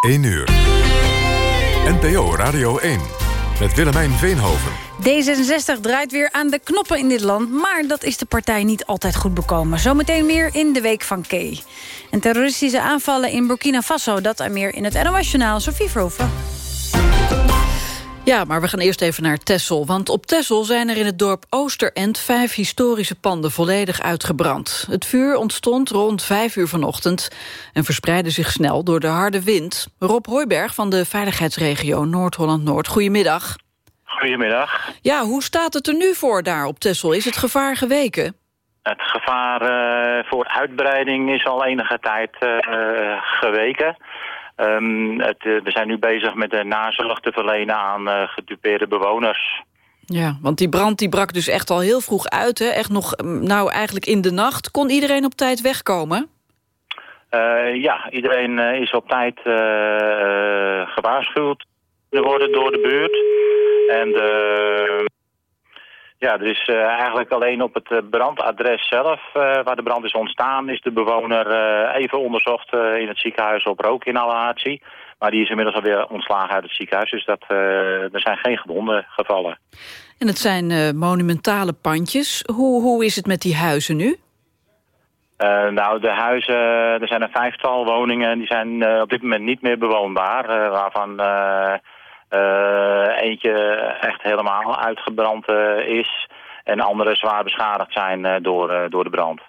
1 uur. NPO Radio 1 met Willemijn Veenhoven. D66 draait weer aan de knoppen in dit land... maar dat is de partij niet altijd goed bekomen. Zometeen meer in de Week van Key. En terroristische aanvallen in Burkina Faso... dat en meer in het NOS-journaal. Sophie Verhoeven. Ja, maar we gaan eerst even naar Tessel. Want op Tessel zijn er in het dorp Oosterend... vijf historische panden volledig uitgebrand. Het vuur ontstond rond vijf uur vanochtend... en verspreidde zich snel door de harde wind. Rob Hooiberg van de veiligheidsregio Noord-Holland-Noord. Goedemiddag. Goedemiddag. Ja, hoe staat het er nu voor daar op Tessel? Is het gevaar geweken? Het gevaar uh, voor uitbreiding is al enige tijd uh, geweken... Um, het, uh, we zijn nu bezig met de nazorg te verlenen aan uh, gedupeerde bewoners. Ja, want die brand die brak dus echt al heel vroeg uit. Hè? Echt nog, nou eigenlijk in de nacht. Kon iedereen op tijd wegkomen? Uh, ja, iedereen is op tijd gewaarschuwd worden door de buurt. En de ja, er is uh, eigenlijk alleen op het uh, brandadres zelf, uh, waar de brand is ontstaan, is de bewoner even onderzocht in het ziekenhuis op rookinhalatie. Maar die is inmiddels alweer ontslagen uit het ziekenhuis, dus dat, er zijn geen gewonden gevallen. En het zijn monumentale pandjes. Hoe, hoe is het met die huizen nu? nou, de huizen, er zijn een vijftal woningen, die zijn op dit moment niet meer bewoonbaar, waarvan... Uh, eentje echt helemaal uitgebrand uh, is. En andere zwaar beschadigd zijn uh, door, door de brand.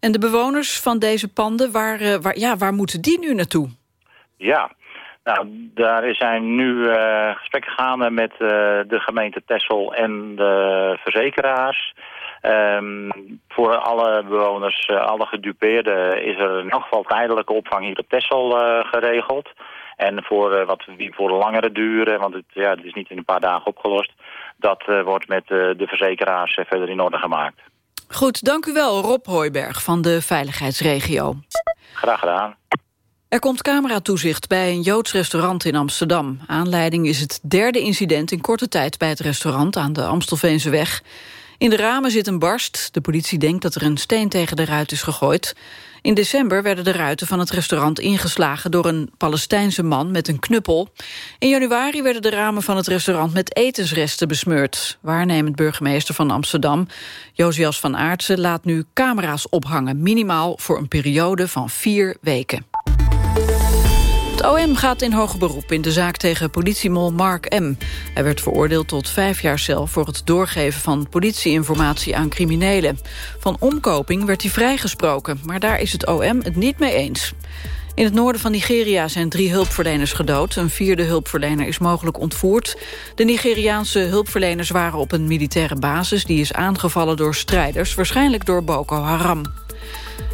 En de bewoners van deze panden, waar, waar, ja, waar moeten die nu naartoe? Ja, nou, daar zijn nu gesprekken gaande met de gemeente Tessel en de verzekeraars. Um, voor alle bewoners, alle gedupeerden, is er in elk geval tijdelijke opvang hier op Tessel geregeld. En voor, uh, wat, voor langere duren, want het, ja, het is niet in een paar dagen opgelost... dat uh, wordt met uh, de verzekeraars verder in orde gemaakt. Goed, dank u wel, Rob Hooiberg van de Veiligheidsregio. Graag gedaan. Er komt cameratoezicht bij een Joods restaurant in Amsterdam. Aanleiding is het derde incident in korte tijd bij het restaurant aan de Amstelveense weg. In de ramen zit een barst. De politie denkt dat er een steen tegen de ruit is gegooid. In december werden de ruiten van het restaurant ingeslagen... door een Palestijnse man met een knuppel. In januari werden de ramen van het restaurant met etensresten besmeurd. Waarnemend burgemeester van Amsterdam, Josias van Aartsen... laat nu camera's ophangen, minimaal voor een periode van vier weken. Het OM gaat in hoger beroep in de zaak tegen politiemol Mark M. Hij werd veroordeeld tot vijf jaar cel voor het doorgeven van politieinformatie aan criminelen. Van omkoping werd hij vrijgesproken, maar daar is het OM het niet mee eens. In het noorden van Nigeria zijn drie hulpverleners gedood. Een vierde hulpverlener is mogelijk ontvoerd. De Nigeriaanse hulpverleners waren op een militaire basis... die is aangevallen door strijders, waarschijnlijk door Boko Haram.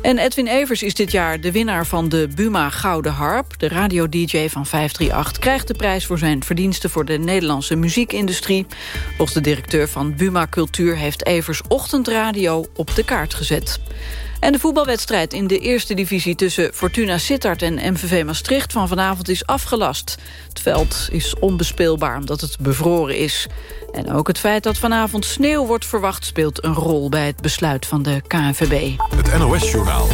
En Edwin Evers is dit jaar de winnaar van de Buma Gouden Harp. De radio-dj van 538 krijgt de prijs voor zijn verdiensten... voor de Nederlandse muziekindustrie. Volgens de directeur van Buma Cultuur... heeft Evers ochtendradio op de kaart gezet. En de voetbalwedstrijd in de eerste divisie tussen Fortuna Sittard en MVV Maastricht van vanavond is afgelast. Het veld is onbespeelbaar omdat het bevroren is. En ook het feit dat vanavond sneeuw wordt verwacht speelt een rol bij het besluit van de KNVB. Het NOS-journaal.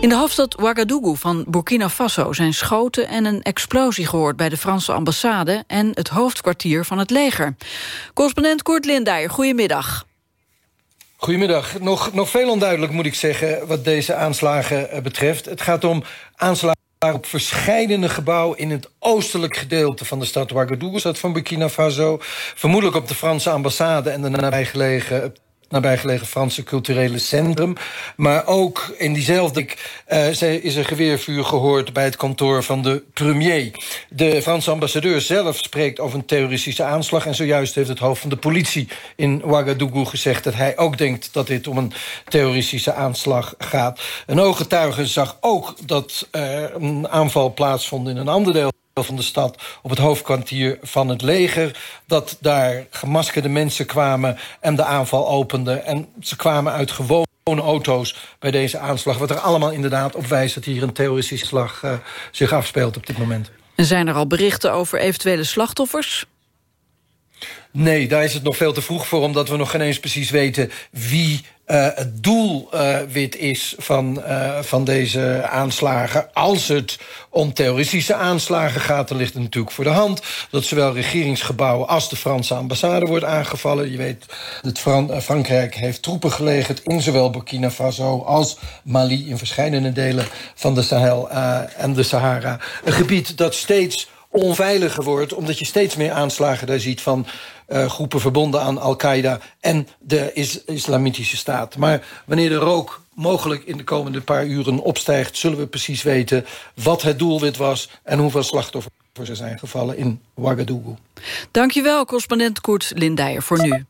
In de hoofdstad Ouagadougou van Burkina Faso zijn schoten en een explosie gehoord bij de Franse ambassade en het hoofdkwartier van het leger. Correspondent Koert Lindijer, goedemiddag. Goedemiddag. Nog, nog veel onduidelijk moet ik zeggen wat deze aanslagen eh, betreft. Het gaat om aanslagen op verscheidene gebouwen in het oostelijk gedeelte van de stad Ouagadougou, stad van Burkina Faso. Vermoedelijk op de Franse ambassade en de nabijgelegen nabijgelegen Franse culturele centrum. Maar ook in diezelfde uh, is er geweervuur gehoord... bij het kantoor van de premier. De Franse ambassadeur zelf spreekt over een terroristische aanslag... en zojuist heeft het hoofd van de politie in Ouagadougou gezegd... dat hij ook denkt dat dit om een terroristische aanslag gaat. Een ooggetuige zag ook dat er een aanval plaatsvond in een ander deel van de stad op het hoofdkwartier van het leger... dat daar gemaskerde mensen kwamen en de aanval openden. En ze kwamen uit gewone auto's bij deze aanslag. Wat er allemaal inderdaad op wijst dat hier een terroristische slag uh, zich afspeelt op dit moment. En zijn er al berichten over eventuele slachtoffers? Nee, daar is het nog veel te vroeg voor... omdat we nog geen eens precies weten wie uh, het doelwit uh, is van, uh, van deze aanslagen. Als het om terroristische aanslagen gaat, dan ligt het natuurlijk voor de hand... dat zowel regeringsgebouwen als de Franse ambassade wordt aangevallen. Je weet, dat Fran Frankrijk heeft troepen gelegerd in zowel Burkina Faso als Mali... in verschillende delen van de Sahel en de Sahara. Een gebied dat steeds onveiliger wordt... omdat je steeds meer aanslagen daar ziet van groepen verbonden aan Al-Qaeda... en de is Islamitische Staat. Maar wanneer de rook mogelijk in de komende paar uren opstijgt... zullen we precies weten wat het doelwit was... en hoeveel slachtoffers er zijn gevallen in Ouagadougou. Dankjewel, correspondent Koert Lindijer, voor nu.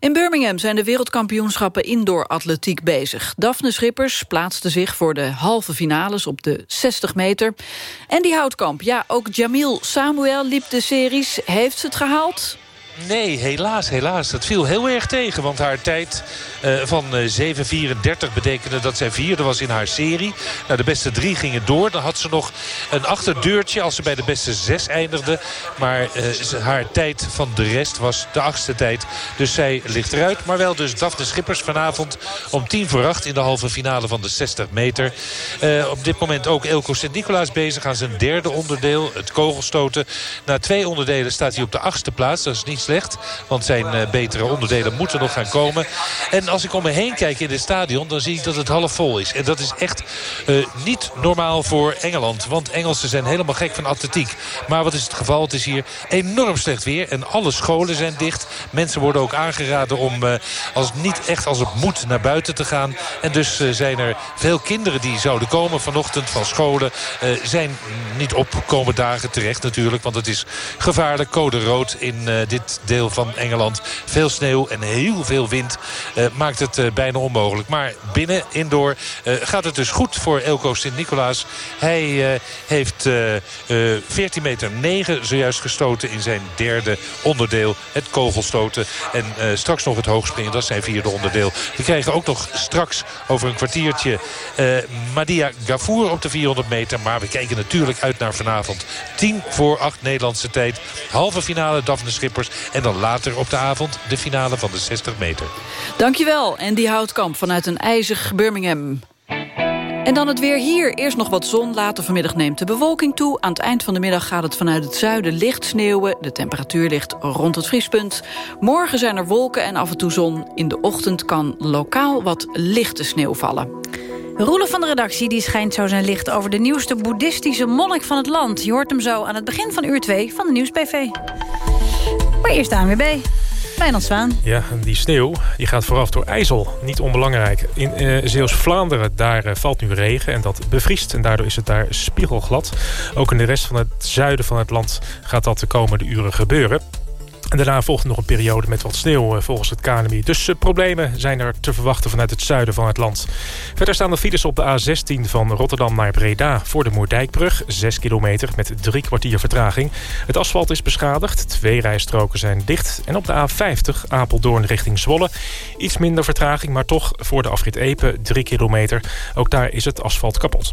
In Birmingham zijn de wereldkampioenschappen indoor atletiek bezig. Daphne Schippers plaatste zich voor de halve finales op de 60 meter. En die houtkamp, ja, ook Jamil Samuel liep de series. Heeft ze het gehaald? Nee, helaas, helaas. Dat viel heel erg tegen. Want haar tijd uh, van 7.34 betekende dat zij vierde was in haar serie. Nou, de beste drie gingen door. Dan had ze nog een achterdeurtje als ze bij de beste zes eindigde. Maar uh, haar tijd van de rest was de achtste tijd. Dus zij ligt eruit. Maar wel dus Daphne Schippers vanavond om tien voor acht... in de halve finale van de 60 meter. Op dit moment ook Elko Sint-Nicolaas bezig aan zijn derde onderdeel. Het kogelstoten. Na twee onderdelen staat hij op de achtste plaats. Dat is niet slecht. Want zijn uh, betere onderdelen moeten nog gaan komen. En als ik om me heen kijk in het stadion... dan zie ik dat het half vol is. En dat is echt uh, niet normaal voor Engeland. Want Engelsen zijn helemaal gek van atletiek. Maar wat is het geval? Het is hier enorm slecht weer. En alle scholen zijn dicht. Mensen worden ook aangeraden om uh, als niet echt als het moet naar buiten te gaan. En dus zijn er veel kinderen die zouden komen vanochtend van scholen. zijn niet op komende dagen terecht natuurlijk. Want het is gevaarlijk. Code rood in dit deel van Engeland. Veel sneeuw en heel veel wind uh, maakt het uh, bijna onmogelijk. Maar binnen, indoor, uh, gaat het dus goed voor Elko Sint-Nicolaas. Hij heeft 14 meter 9 zojuist gestoten in zijn derde onderdeel. Het kogelstoten. En straks nog het hoogspringen, dat is zijn vierde onderdeel. We krijgen ook nog straks over een kwartiertje Madia Gafour op de 400 meter. Maar we kijken natuurlijk uit naar vanavond. 10 voor 8 Nederlandse tijd. Halve finale Daphne Schippers. En dan later op de avond de finale van de 60 meter. Dankjewel, Andy Houtkamp vanuit een ijzig Birmingham. En dan het weer hier. Eerst nog wat zon, later vanmiddag neemt de bewolking toe. Aan het eind van de middag gaat het vanuit het zuiden licht sneeuwen. De temperatuur ligt rond het vriespunt. Morgen zijn er wolken en af en toe zon. In de ochtend kan lokaal wat lichte sneeuw vallen. Roelof van de redactie die schijnt zo zijn licht over de nieuwste boeddhistische monnik van het land. Je hoort hem zo aan het begin van uur 2 van de Nieuws-PV. Maar eerst de ANWB. Wijnand Zwaan. Ja, die sneeuw die gaat vooraf door IJssel. Niet onbelangrijk. In uh, Zeeuws-Vlaanderen, daar uh, valt nu regen en dat bevriest. En daardoor is het daar spiegelglad. Ook in de rest van het zuiden van het land gaat dat de komende uren gebeuren. En daarna volgt nog een periode met wat sneeuw volgens het KNMI. Dus uh, problemen zijn er te verwachten vanuit het zuiden van het land. Verder staan de files op de A16 van Rotterdam naar Breda... voor de Moerdijkbrug, 6 kilometer met drie kwartier vertraging. Het asfalt is beschadigd, twee rijstroken zijn dicht. En op de A50 Apeldoorn richting Zwolle. Iets minder vertraging, maar toch voor de afrit Epe 3 kilometer. Ook daar is het asfalt kapot.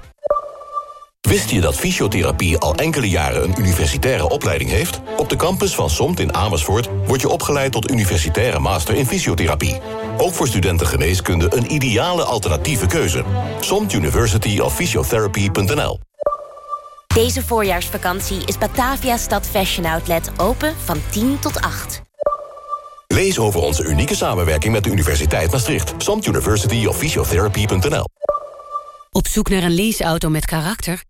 Wist je dat fysiotherapie al enkele jaren een universitaire opleiding heeft? Op de campus van SOMT in Amersfoort word je opgeleid tot universitaire master in fysiotherapie. Ook voor studenten geneeskunde een ideale alternatieve keuze. SOMT University of Physiotherapy.nl Deze voorjaarsvakantie is Batavia Stad Fashion Outlet open van 10 tot 8. Lees over onze unieke samenwerking met de Universiteit Maastricht. SOMT University of Physiotherapy.nl Op zoek naar een leaseauto met karakter?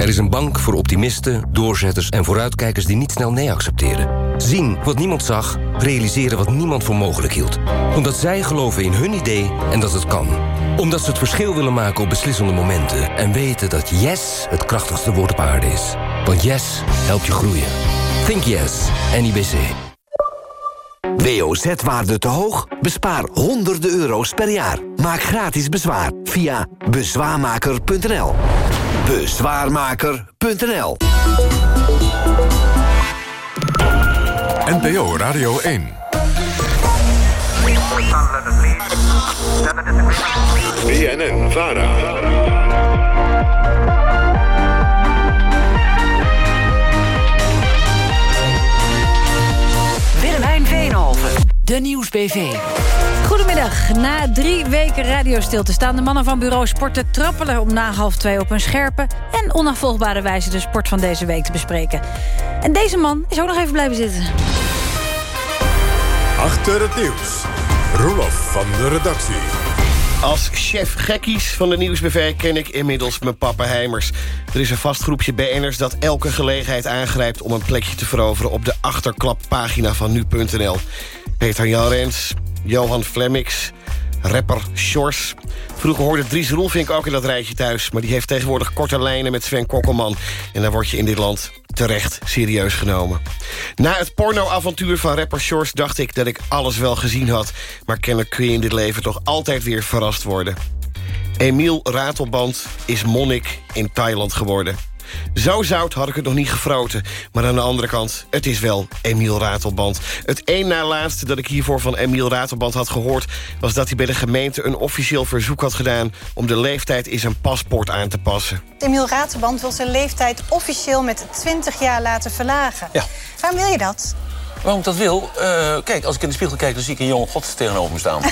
Er is een bank voor optimisten, doorzetters en vooruitkijkers die niet snel nee accepteren. Zien wat niemand zag, realiseren wat niemand voor mogelijk hield. Omdat zij geloven in hun idee en dat het kan. Omdat ze het verschil willen maken op beslissende momenten. En weten dat yes het krachtigste woord op aarde is. Want yes helpt je groeien. Think yes, NIBC. WOZ-waarde te hoog? Bespaar honderden euro's per jaar. Maak gratis bezwaar via bezwaarmaker.nl. Bezwaarmaker.nl NPO Radio 1. BNN Vara. Willemijn Veenhoven, de Nieuwsbv. Goedemiddag. Na drie weken radiostilte staan de mannen van bureau Sporten trappelen om na half twee op een scherpe en onafvolgbare wijze de sport van deze week te bespreken. En deze man is ook nog even blijven zitten. Achter het nieuws. Roelof van de redactie. Als chef gekkies van de Nieuwsbv ken ik inmiddels mijn pappenheimers. Er is een vast groepje BN'ers dat elke gelegenheid aangrijpt... om een plekje te veroveren op de achterklappagina van nu.nl. Peter Jan Rens, Johan Flemmix, rapper Shors. Vroeger hoorde Dries Roelvink ook in dat rijtje thuis... maar die heeft tegenwoordig korte lijnen met Sven Kokkelman. En dan word je in dit land terecht serieus genomen. Na het pornoavontuur van rapper Shores dacht ik dat ik alles wel gezien had. Maar kennelijk kun je in dit leven toch altijd weer verrast worden. Emiel Ratelband is monnik in Thailand geworden. Zo zout had ik het nog niet gefroten. Maar aan de andere kant, het is wel Emiel Ratelband. Het één na laatste dat ik hiervoor van Emiel Ratelband had gehoord... was dat hij bij de gemeente een officieel verzoek had gedaan... om de leeftijd in zijn paspoort aan te passen. Emiel Ratelband wil zijn leeftijd officieel met 20 jaar laten verlagen. Ja. Waarom wil je dat? Waarom ik dat wil? Uh, kijk, als ik in de spiegel kijk, dan zie ik een jonge god tegenover me staan.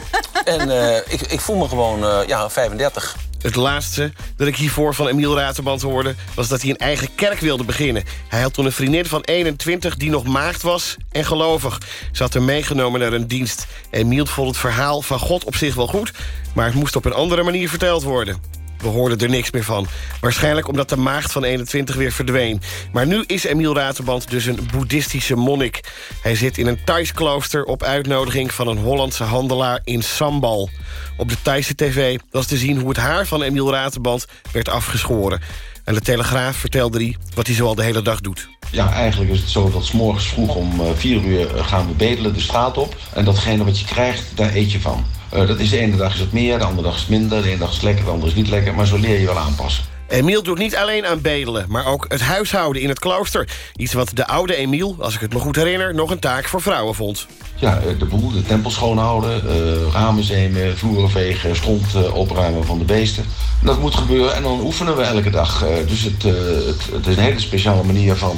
en uh, ik, ik, voel me gewoon uh, ja, 35. Het laatste dat ik hiervoor van Emiel Raterband hoorde... was dat hij een eigen kerk wilde beginnen. Hij had toen een vriendin van 21 die nog maagd was en gelovig. Ze had hem meegenomen naar een dienst. Emiel vond het verhaal van God op zich wel goed... maar het moest op een andere manier verteld worden. We hoorden er niks meer van. Waarschijnlijk omdat de maagd van 21 weer verdween. Maar nu is Emiel Raterband dus een boeddhistische monnik. Hij zit in een Thais klooster op uitnodiging van een Hollandse handelaar in Sambal. Op de Thaise tv was te zien hoe het haar van Emiel Raterband werd afgeschoren. En de Telegraaf vertelde hij wat hij zoal de hele dag doet. Ja, eigenlijk is het zo dat s morgens vroeg om 4 uur gaan we bedelen de straat op. En datgene wat je krijgt, daar eet je van. Uh, dat is de ene dag is het meer, de andere dag is het minder. De ene dag is het lekker, de andere is niet lekker. Maar zo leer je wel aanpassen. Emiel doet niet alleen aan bedelen, maar ook het huishouden in het klooster. Iets wat de oude Emiel, als ik het me goed herinner... nog een taak voor vrouwen vond. Ja, de boel, de tempel schoonhouden, uh, ramen zemen, vloeren vegen... stront uh, opruimen van de beesten. Dat moet gebeuren en dan oefenen we elke dag. Uh, dus het, het, het, is een hele speciale manier van,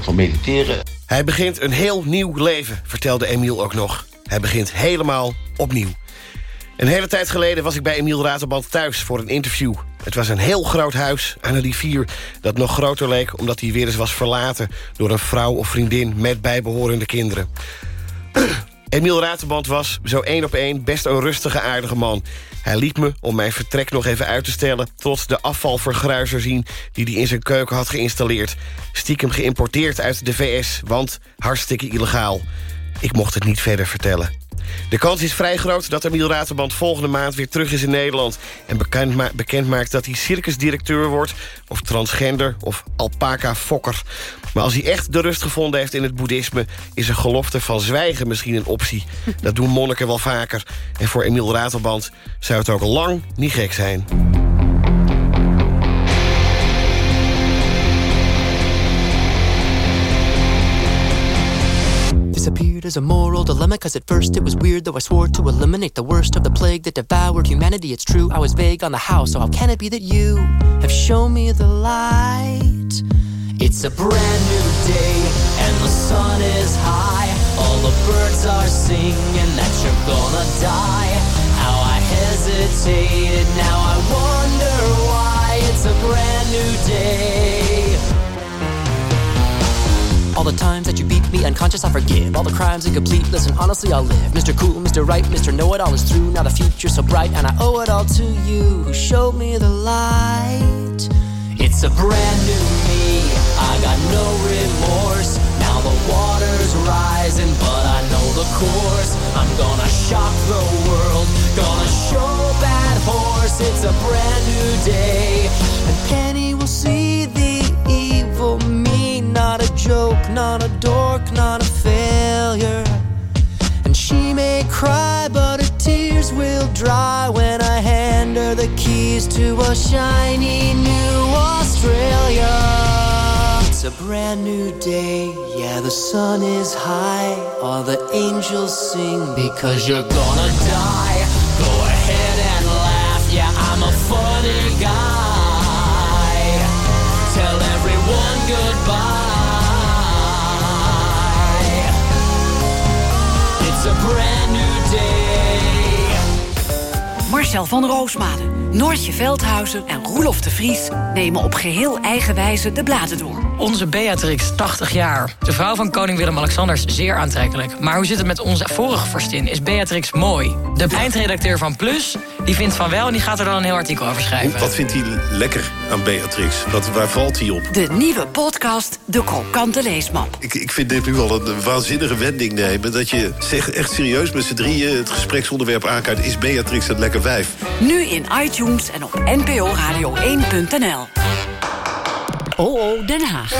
van mediteren. Hij begint een heel nieuw leven, vertelde Emiel ook nog. Hij begint helemaal opnieuw. Een hele tijd geleden was ik bij Emiel Raterband thuis voor een interview. Het was een heel groot huis aan een rivier dat nog groter leek... omdat hij weer eens was verlaten door een vrouw of vriendin... met bijbehorende kinderen. Emiel Raterband was, zo één op één, best een rustige, aardige man. Hij liet me, om mijn vertrek nog even uit te stellen... tot de afvalvergruizer zien die hij in zijn keuken had geïnstalleerd. Stiekem geïmporteerd uit de VS, want hartstikke illegaal. Ik mocht het niet verder vertellen. De kans is vrij groot dat Emiel Raterband volgende maand weer terug is in Nederland... en bekend, ma bekend maakt dat hij circusdirecteur wordt... of transgender of alpaca-fokker. Maar als hij echt de rust gevonden heeft in het boeddhisme... is een gelofte van zwijgen misschien een optie. Dat doen monniken wel vaker. En voor Emiel Raterband zou het ook lang niet gek zijn. Disappeared as a moral dilemma Cause at first it was weird Though I swore to eliminate the worst of the plague That devoured humanity. It's true, I was vague on the how So how can it be that you have shown me the light? It's a brand new day And the sun is high. All the birds are singing That you're gonna die. How I hesitated Now I wonder why. It's a brand new day all the times that you beat me unconscious, I forgive. All the crimes incomplete, listen, honestly, I'll live. Mr. Cool, Mr. Right, Mr. Know It All is through. Now the future's so bright, and I owe it all to you who showed me the light. It's a brand new me. I got no remorse. Now the water's rising, but I know the course. I'm gonna shock the world. Gonna show that horse. It's a brand new day. And Penny cry, but her tears will dry when I hand her the keys to a shiny new Australia. It's a brand new day, yeah, the sun is high. All the angels sing because you're gonna die. Marcel van Roosmalen, Noortje Veldhuizen en Roelof de Vries... nemen op geheel eigen wijze de bladen door. Onze Beatrix, 80 jaar. De vrouw van koning Willem-Alexander is zeer aantrekkelijk. Maar hoe zit het met onze vorige vorstin? Is Beatrix mooi? De eindredacteur van Plus die vindt van wel... en die gaat er dan een heel artikel over schrijven. Wat vindt hij lekker aan Beatrix? Wat, waar valt hij op? De nieuwe podcast De Krokante Leesmap. Ik, ik vind dit nu wel een waanzinnige wending nemen... dat je zegt echt serieus met z'n drieën het gespreksonderwerp aankaart... is Beatrix het lekker wijf? Nu in iTunes en op nporadio1.nl. OO Den Haag.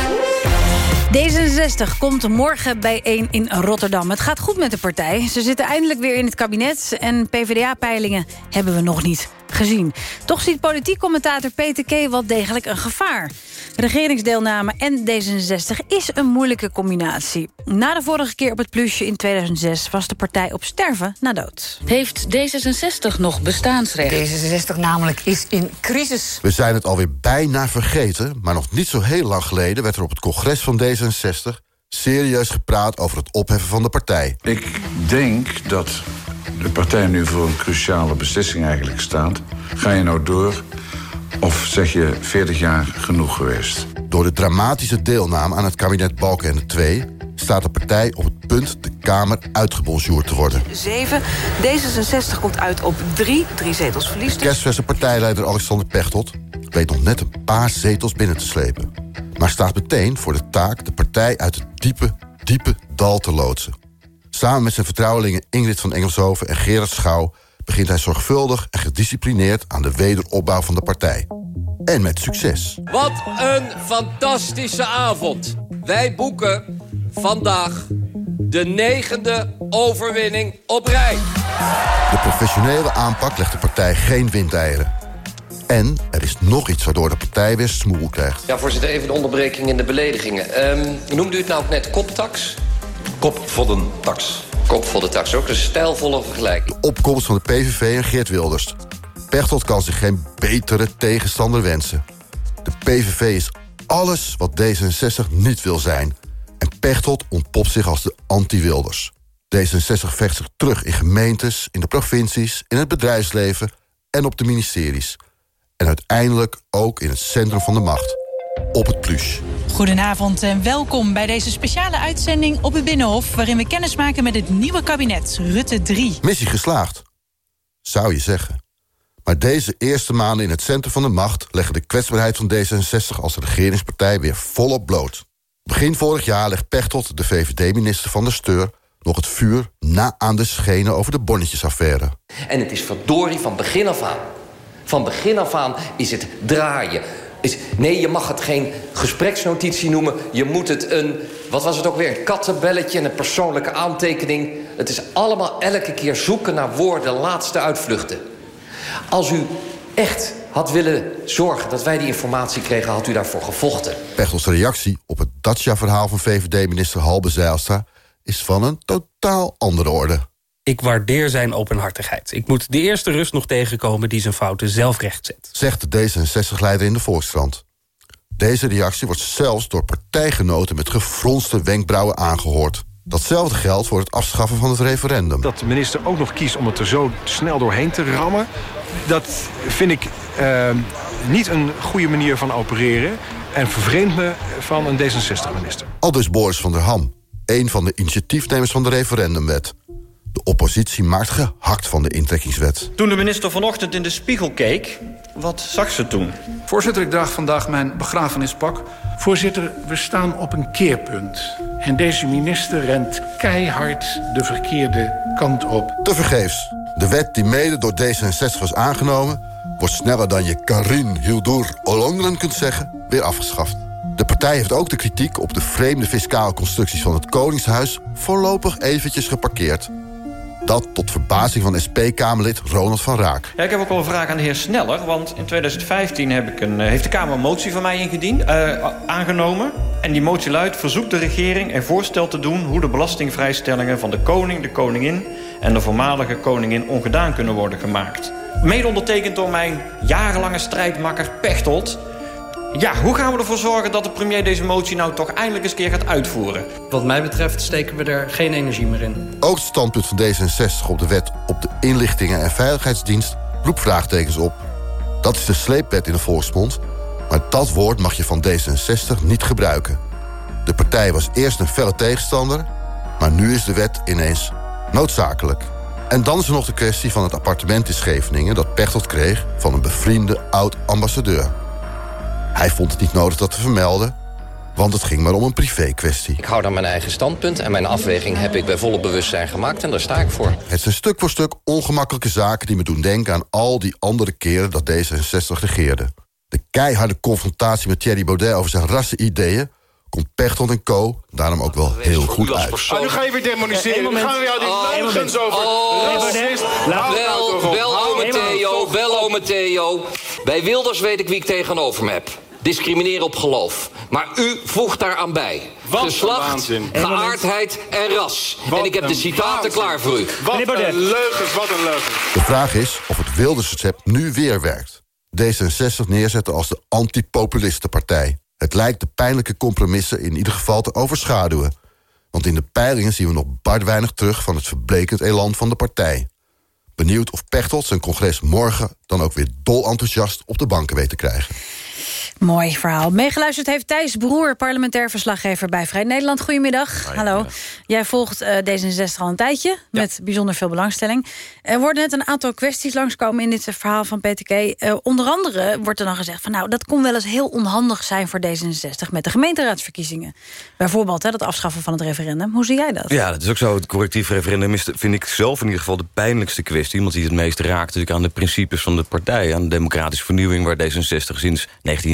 D66 komt morgen bijeen in Rotterdam. Het gaat goed met de partij. Ze zitten eindelijk weer in het kabinet... en PvdA-peilingen hebben we nog niet gezien. Toch ziet politiek commentator Peter K. wel degelijk een gevaar. Regeringsdeelname en D66 is een moeilijke combinatie. Na de vorige keer op het plusje in 2006 was de partij op sterven na dood. Heeft D66 nog bestaansrecht? D66 namelijk is in crisis. We zijn het alweer bijna vergeten, maar nog niet zo heel lang geleden... werd er op het congres van D66 serieus gepraat over het opheffen van de partij. Ik denk dat de partij nu voor een cruciale beslissing eigenlijk staat. Ga je nou door of zeg je 40 jaar genoeg geweest? Door de dramatische deelname aan het kabinet Balkenende 2... staat de partij op het punt de Kamer uitgebonjourd te worden. 7. D66 komt uit op 3. Drie zetels verliest. De kerstverse partijleider Alexander Pechtold... weet nog net een paar zetels binnen te slepen. Maar staat meteen voor de taak de partij uit het diepe, diepe dal te loodsen. Samen met zijn vertrouwelingen Ingrid van Engelshoven en Gerard Schouw... begint hij zorgvuldig en gedisciplineerd aan de wederopbouw van de partij. En met succes. Wat een fantastische avond. Wij boeken vandaag de negende overwinning op rij. De professionele aanpak legt de partij geen windeieren. En er is nog iets waardoor de partij weer smoel krijgt. Ja, voorzitter, even een onderbreking in de beledigingen. Um, noemde u het nou ook net koptax? Kopvoddentax. Kopvoddentax, ook een stijlvolle vergelijking. De opkomst van de PVV en Geert Wilders. Pechtold kan zich geen betere tegenstander wensen. De PVV is alles wat D66 niet wil zijn. En Pechtold ontpopt zich als de anti-Wilders. D66 vecht zich terug in gemeentes, in de provincies, in het bedrijfsleven en op de ministeries. En uiteindelijk ook in het centrum van de macht. Op het plus. Goedenavond en welkom bij deze speciale uitzending op het Binnenhof... waarin we kennis maken met het nieuwe kabinet, Rutte 3. Missie geslaagd, zou je zeggen. Maar deze eerste maanden in het centrum van de macht... leggen de kwetsbaarheid van D66 als regeringspartij weer volop bloot. Begin vorig jaar legt Pechtold, de VVD-minister van de Steur... nog het vuur na aan de schenen over de bonnetjesaffaire. En het is verdorie van begin af aan. Van begin af aan is het draaien. Nee, je mag het geen gespreksnotitie noemen. Je moet het een, wat was het ook weer, kattenbelletje en een persoonlijke aantekening. Het is allemaal elke keer zoeken naar woorden, laatste uitvluchten. Als u echt had willen zorgen dat wij die informatie kregen... had u daarvoor gevochten. Pechtold's reactie op het Dacia-verhaal van VVD-minister Halbe Zijlstra... is van een totaal andere orde. Ik waardeer zijn openhartigheid. Ik moet de eerste rust nog tegenkomen die zijn fouten zelf rechtzet. Zegt de D66-leider in de Volkskrant. Deze reactie wordt zelfs door partijgenoten met gefronste wenkbrauwen aangehoord. Datzelfde geldt voor het afschaffen van het referendum. Dat de minister ook nog kiest om het er zo snel doorheen te rammen... dat vind ik uh, niet een goede manier van opereren... en vervreemdt me van een D66-minister. Aldus Boris van der Ham, een van de initiatiefnemers van de referendumwet. De oppositie maakt gehakt van de intrekkingswet. Toen de minister vanochtend in de spiegel keek, wat zag ze toen? Voorzitter, ik draag vandaag mijn begrafenispak. Voorzitter, we staan op een keerpunt. En deze minister rent keihard de verkeerde kant op. Te vergeefs. De wet die mede door D66 was aangenomen... wordt sneller dan je Karin Hildur Olongren kunt zeggen... weer afgeschaft. De partij heeft ook de kritiek op de vreemde fiscale constructies van het Koningshuis... voorlopig eventjes geparkeerd. Dat tot verbazing van SP-Kamerlid Ronald van Raak. Ik heb ook wel een vraag aan de heer Sneller. Want in 2015 heb ik een, eh, heeft de Kamer een motie van mij ingediend, uh, aangenomen. En die motie luidt... verzoekt de regering een voorstel te doen... hoe de belastingvrijstellingen van de koning, de koningin... en de voormalige koningin ongedaan kunnen worden gemaakt. Mede ondertekend door mijn jarenlange strijdmakker Pechtold... Ja, hoe gaan we ervoor zorgen dat de premier deze motie nou toch eindelijk eens keer gaat uitvoeren? Wat mij betreft steken we er geen energie meer in. Ook het standpunt van D66 op de wet op de inlichtingen en veiligheidsdienst roept vraagtekens op. Dat is de sleepwet in de volksmond, maar dat woord mag je van D66 niet gebruiken. De partij was eerst een felle tegenstander, maar nu is de wet ineens noodzakelijk. En dan is er nog de kwestie van het appartement in Scheveningen... dat Pechtold kreeg van een bevriende oud-ambassadeur. Hij vond het niet nodig dat te vermelden, want het ging maar om een privé-kwestie. Ik hou dan mijn eigen standpunt en mijn afweging heb ik bij volle bewustzijn gemaakt en daar sta ik voor. Het zijn stuk voor stuk ongemakkelijke zaken die me doen denken aan al die andere keren dat D66 regeerde. De keiharde confrontatie met Thierry Baudet over zijn rassenideeën komt Pechtold en Co. daarom ook wel heel goed uit. Ah, nu ga je weer demoniseren. Nu gaan we jou die leugens over racist. Wel, wel, ome Theo, Theo. Bij Wilders weet ik wie ik tegenover me heb. Discrimineren op geloof. Maar u voegt daaraan bij. Geslacht, geaardheid en ras. en ik heb de citaten klaar voor u. Wat een leugens, wat een leugens. De vraag is of het Wilders-recept nu weer werkt. D66 neerzetten als de antipopulistenpartij. Het lijkt de pijnlijke compromissen in ieder geval te overschaduwen. Want in de peilingen zien we nog bar weinig terug... van het verblekend elan van de partij. Benieuwd of Pechtold zijn congres morgen... dan ook weer dol enthousiast op de banken weet te krijgen. Mooi verhaal. Meegeluisterd heeft Thijs Broer, parlementair verslaggever bij Vrij Nederland. Goedemiddag. Hallo. Jij volgt uh, D66 al een tijdje, met bijzonder veel belangstelling. Er worden net een aantal kwesties langskomen in dit verhaal van PTK. Uh, onder andere wordt er dan gezegd van nou, dat kon wel eens heel onhandig zijn voor D66 met de gemeenteraadsverkiezingen. Bijvoorbeeld hè, dat afschaffen van het referendum. Hoe zie jij dat? Ja, dat is ook zo. Het correctief referendum is, vind ik zelf in ieder geval de pijnlijkste kwestie. Iemand die het meest raakt natuurlijk aan de principes van de partij. Aan de democratische vernieuwing waar D66 sinds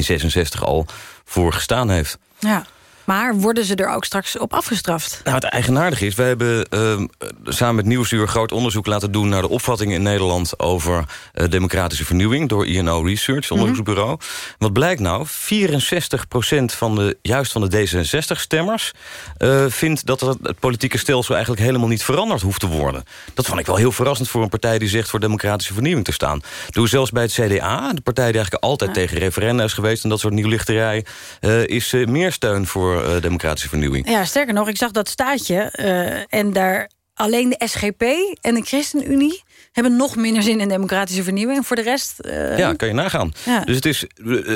1966 al voor gestaan heeft. Ja. Maar worden ze er ook straks op afgestraft? Nou, het eigenaardige is, we hebben uh, samen met Nieuwsuur... groot onderzoek laten doen naar de opvattingen in Nederland... over uh, democratische vernieuwing door INO Research, onderzoeksbureau. Mm -hmm. Wat blijkt nou? 64% van de, juist van de D66-stemmers... Uh, vindt dat het, het politieke stelsel eigenlijk helemaal niet veranderd hoeft te worden. Dat vond ik wel heel verrassend voor een partij... die zegt voor democratische vernieuwing te staan. Doe zelfs bij het CDA, de partij die eigenlijk altijd ja. tegen referenda is geweest... en dat soort nieuwlichterij, uh, is meer steun voor uh, democratische vernieuwing. Ja, sterker nog, ik zag dat staatje uh, en daar alleen de SGP en de ChristenUnie hebben nog minder zin in democratische vernieuwing. En voor de rest... Uh... Ja, kan je nagaan. Ja. Dus, het is,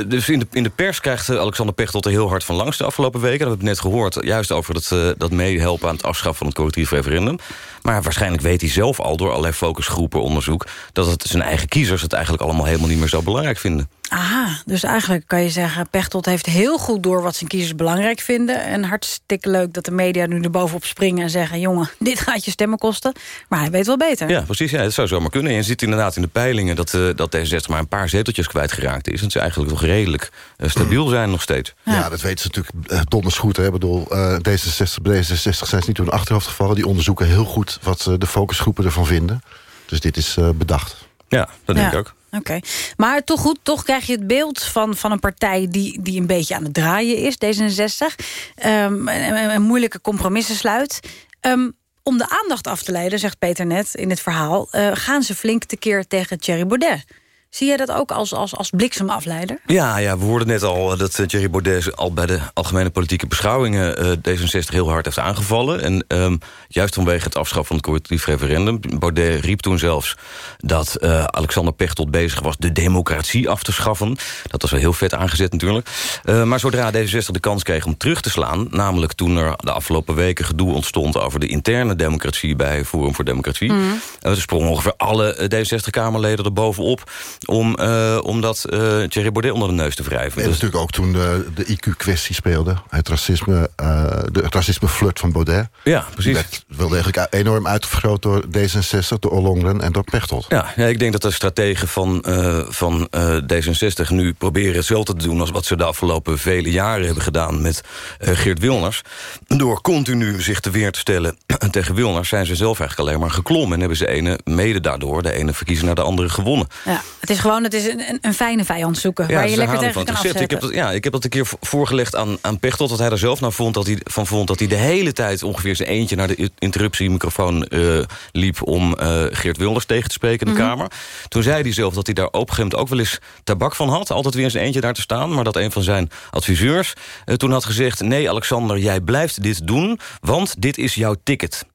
dus in, de, in de pers krijgt Alexander Pechtold er heel hard van langs de afgelopen weken. Dat hebben we net gehoord. Juist over dat, uh, dat meehelpen aan het afschaffen van het collectief referendum. Maar waarschijnlijk weet hij zelf al door allerlei focusgroepen onderzoek... dat het zijn eigen kiezers het eigenlijk allemaal helemaal niet meer zo belangrijk vinden. Aha, dus eigenlijk kan je zeggen... Pechtold heeft heel goed door wat zijn kiezers belangrijk vinden... en hartstikke leuk dat de media nu erbovenop springen en zeggen... jongen, dit gaat je stemmen kosten, maar hij weet wel beter. Ja, precies, ja, dat zou zomaar kunnen. En je ziet inderdaad in de peilingen dat, uh, dat D66 maar een paar zeteltjes kwijtgeraakt is. En ze eigenlijk nog redelijk uh, stabiel zijn nog steeds. Ja, ja dat weten ze natuurlijk uh, donders goed. Hè? Ik bedoel, uh, D66, bij D66 zijn ze niet door een achterhoofd gevallen. Die onderzoeken heel goed wat de focusgroepen ervan vinden. Dus dit is bedacht. Ja, dat denk ja. ik ook. Oké, maar toch goed, toch krijg je het beeld van, van een partij die, die een beetje aan het draaien is, D66. Um, en, moeilijke compromissen sluit. Um, om de aandacht af te leiden, zegt Peter net in het verhaal... Uh, gaan ze flink tekeer tegen Thierry Baudet. Zie jij dat ook als, als, als bliksemafleider? Ja, ja, we hoorden net al dat Thierry Baudet al bij de algemene politieke beschouwingen uh, D66 heel hard heeft aangevallen. En um, juist vanwege het afschaffen van het collectief referendum. Baudet riep toen zelfs dat uh, Alexander Pechtold bezig was de democratie af te schaffen. Dat was wel heel vet aangezet natuurlijk. Uh, maar zodra D66 de kans kreeg om terug te slaan, namelijk toen er de afgelopen weken gedoe ontstond over de interne democratie bij Forum voor Democratie. Mm. sprongen ongeveer alle D66-Kamerleden er bovenop. Om, uh, om dat uh, Thierry Baudet onder de neus te wrijven. En dus... natuurlijk ook toen de, de IQ-kwestie speelde. Het racisme, uh, de, het racisme-flirt van Baudet. Ja, precies. Die werd wel degelijk enorm uitvergroot door D66, door Ollongren en door Pechtold. Ja, ja, ik denk dat de strategen van, van D66 nu proberen hetzelfde te doen... als wat ze de afgelopen vele jaren hebben gedaan met Geert Wilners. Door continu zich te weer te stellen tegen Wilners... zijn ze zelf eigenlijk alleen maar geklommen... en hebben ze ene, mede daardoor de ene verkiezer naar de andere gewonnen. Ja, het is gewoon het is een, een fijne vijand zoeken... waar je lekker tegen kan afzetten. Ik heb, dat, ja, ik heb dat een keer voorgelegd aan, aan Pechtold... dat hij er zelf nou vond dat hij, van vond dat hij de hele tijd... ongeveer zijn eentje naar de interruptiemicrofoon uh, liep... om uh, Geert Wilders tegen te spreken in de mm Kamer. Toen zei hij zelf dat hij daar op een ook wel eens tabak van had. Altijd weer zijn eentje daar te staan. Maar dat een van zijn adviseurs uh, toen had gezegd... nee, Alexander, jij blijft dit doen, want dit is jouw ticket.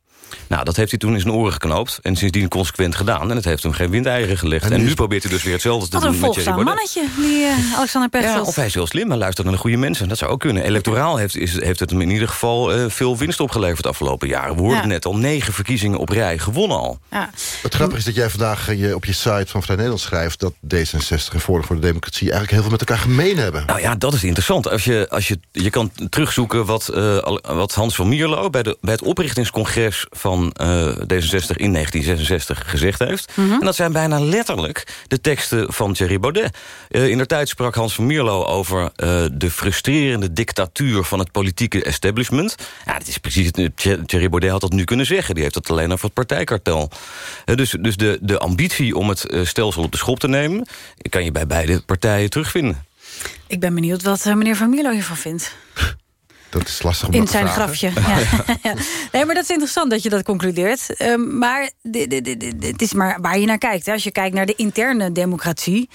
Nou, dat heeft hij toen in zijn oren geknoopt. En sindsdien consequent gedaan. En het heeft hem geen windeieren gelegd. En, nu probeert hij dus weer hetzelfde te doen met Thierry Baudet. mannetje, die uh, Alexander Pechtold. Ja, of hij is heel slim. Hij luistert naar de goede mensen. Dat zou ook kunnen. Electoraal heeft, is, heeft het hem in ieder geval uh, veel winst opgeleverd de afgelopen jaren. We hoorden ja. net al negen verkiezingen op rij gewonnen al. Ja. Het grappige is dat jij vandaag uh, je op je site van Vrij Nederland schrijft... dat D66 en Forum voor de Democratie eigenlijk heel veel met elkaar gemeen hebben. Nou ja, dat is interessant. Als je, als je, je kan terugzoeken wat, wat Hans van Mierlo... bij, de, bij het oprichtingscongres van D66 in 1966 gezegd heeft. Mm -hmm. En dat zijn bijna letterlijk de teksten van Thierry Baudet. Uh, in der tijd sprak Hans van Mierlo over uh, de frustrerende dictatuur... van het politieke establishment. Ja, dat is precies... Thierry Baudet had dat nu kunnen zeggen. Die heeft dat alleen over het partijkartel. Dus dus de, de ambitie om het stelsel op de schop te nemen... kan je bij beide partijen terugvinden. Ik ben benieuwd wat meneer Van Mierlo hiervan vindt. Dat is lastig om In zijn grafje, ja. Nee, maar dat is interessant dat je dat concludeert. Um, maar het is maar waar je naar kijkt. Hè. Als je kijkt naar de interne democratie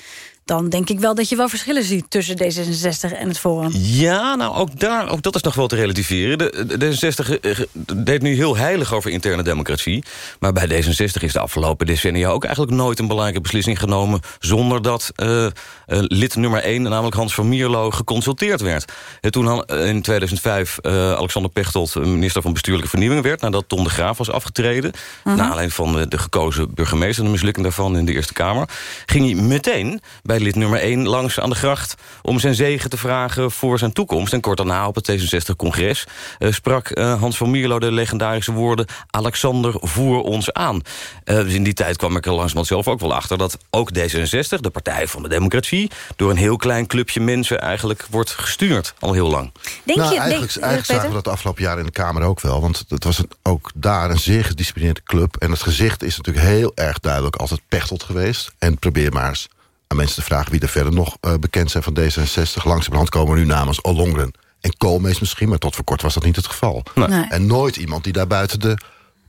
dan denk ik wel dat je wel verschillen ziet tussen D66 en het Forum. Ja, nou, ook, daar, ook dat is nog wel te relativeren. De, D66 eh, deed nu heel heilig over interne democratie. Maar bij D66 is de afgelopen decennia ook eigenlijk nooit een belangrijke beslissing genomen... zonder dat uh, uh, lid nummer 1, namelijk Hans van Mierlo, geconsulteerd werd. En toen in 2005 Alexander Pechtold minister van Bestuurlijke Vernieuwing werd... nadat Tom de Graaf was afgetreden... Uh -huh. naar aanleiding van de, de gekozen burgemeester... de mislukking daarvan in de Eerste Kamer... ging hij meteen bij lid nummer 1 langs aan de gracht... om zijn zegen te vragen voor zijn toekomst. En kort daarna op het T66-congres uh, sprak uh, Hans van Mierlo de legendarische woorden... Alexander, voer ons aan. Uh, dus in die tijd kwam ik er langzamerhand zelf ook wel achter... dat ook D66, de Partij van de Democratie... door een heel klein clubje mensen eigenlijk wordt gestuurd. Al heel lang. Denk nou, je, eigenlijk, denk, eigenlijk zagen we dat de afgelopen jaren in de Kamer ook wel. Want het was een, ook daar een zeer gedisciplineerde club. En het gezicht is natuurlijk heel erg duidelijk altijd Pechtold geweest. En probeer maar eens aan mensen te vragen wie er verder nog uh, bekend zijn van D66. Langzamerhand komen nu namens Ollongren en Koolmees misschien... maar tot voor kort was dat niet het geval. Nee. En nooit iemand die daar buiten de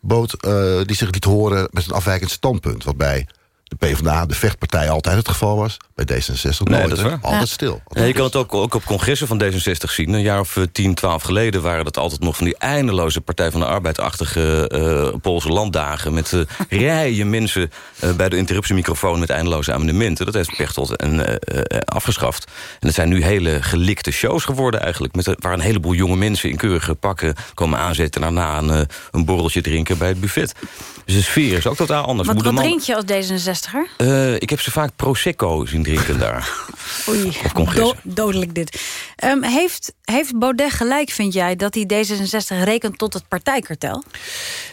boot... Uh, die zich liet horen met een afwijkend standpunt... wat bij de PvdA, de vechtpartij, altijd het geval was. Bij D66 nee, nooit, dat is waar. altijd ja. stil. Altijd ja, je kan het ook, ook op congressen van D66 zien. Een jaar of 10, eh, 12 geleden waren dat altijd nog van die eindeloze Partij van de Arbeid-achtige uh, Poolse landdagen. Met uh, rijen mensen uh, bij de interruptiemicrofoon met eindeloze amendementen. Dat heeft Pechtold en, afgeschaft. En het zijn nu hele gelikte shows geworden eigenlijk. Met, waar een heleboel jonge mensen in keurige pakken komen aanzetten. En daarna een, een borreltje drinken bij het buffet. Dus de sfeer is ook totaal anders. Wat, wat drink je als D66er? Uh, ik heb ze vaak Prosecco zien drinken daar. Oei, do dodelijk dit. Um, heeft, heeft Baudet gelijk, vind jij, dat hij D66 rekent tot het partijkartel?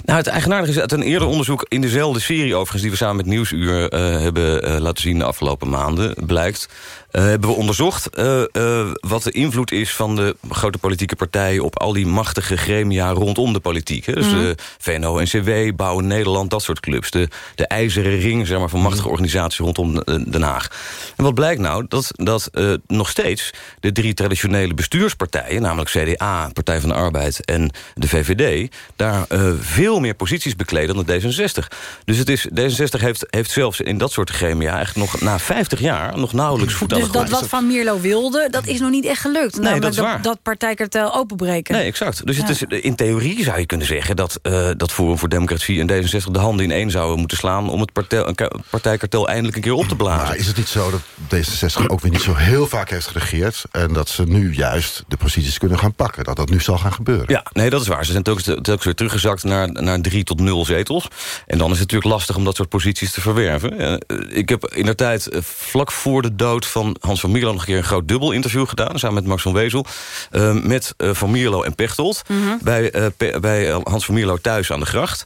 Nou, het eigenaardige is uit een eerder onderzoek in dezelfde serie overigens... die we samen met Nieuwsuur uh, hebben uh, laten zien de afgelopen maanden... blijkt hebben we onderzocht uh, uh, wat de invloed is van de grote politieke partijen... op al die machtige gremia rondom de politiek. Hè? Dus mm. de VNO-NCW, Bouwen Nederland, dat soort clubs. De, de ijzeren ring zeg maar, van machtige organisaties rondom Den Haag. En wat blijkt nou? Dat, dat nog steeds de drie traditionele bestuurspartijen... namelijk CDA, Partij van de Arbeid en de VVD... daar veel meer posities bekleden dan de D66. Dus het is, D66 heeft, heeft zelfs in dat soort gremia... eigenlijk nog na 50 jaar nog nauwelijks voet dus dat wat Van Mierlo wilde, dat is nog niet echt gelukt. Nee, dat, is waar. dat, dat partijkartel openbreken. Nee, exact. Dus het is, in theorie zou je kunnen zeggen... dat, uh, dat Forum voor Democratie en D66 de handen in één zouden moeten slaan... om het partij, partijkartel eindelijk een keer op te blazen. Maar is het niet zo dat D66 ook weer niet zo heel vaak heeft geregeerd... en dat ze nu juist de posities kunnen gaan pakken. Dat dat nu zal gaan gebeuren. Ja, nee, dat is waar. Ze zijn telkens, telkens weer teruggezakt naar, naar drie tot nul zetels. En dan is het natuurlijk lastig om dat soort posities te verwerven. Uh, ik heb in de tijd, uh, vlak voor de dood van Hans van Mierlo... nog een keer een groot dubbel interview gedaan, samen met Max van Wezel... Uh, met Van Mierlo en Pechtold, mm -hmm. bij, bij Hans van Mierlo thuis aan de gracht.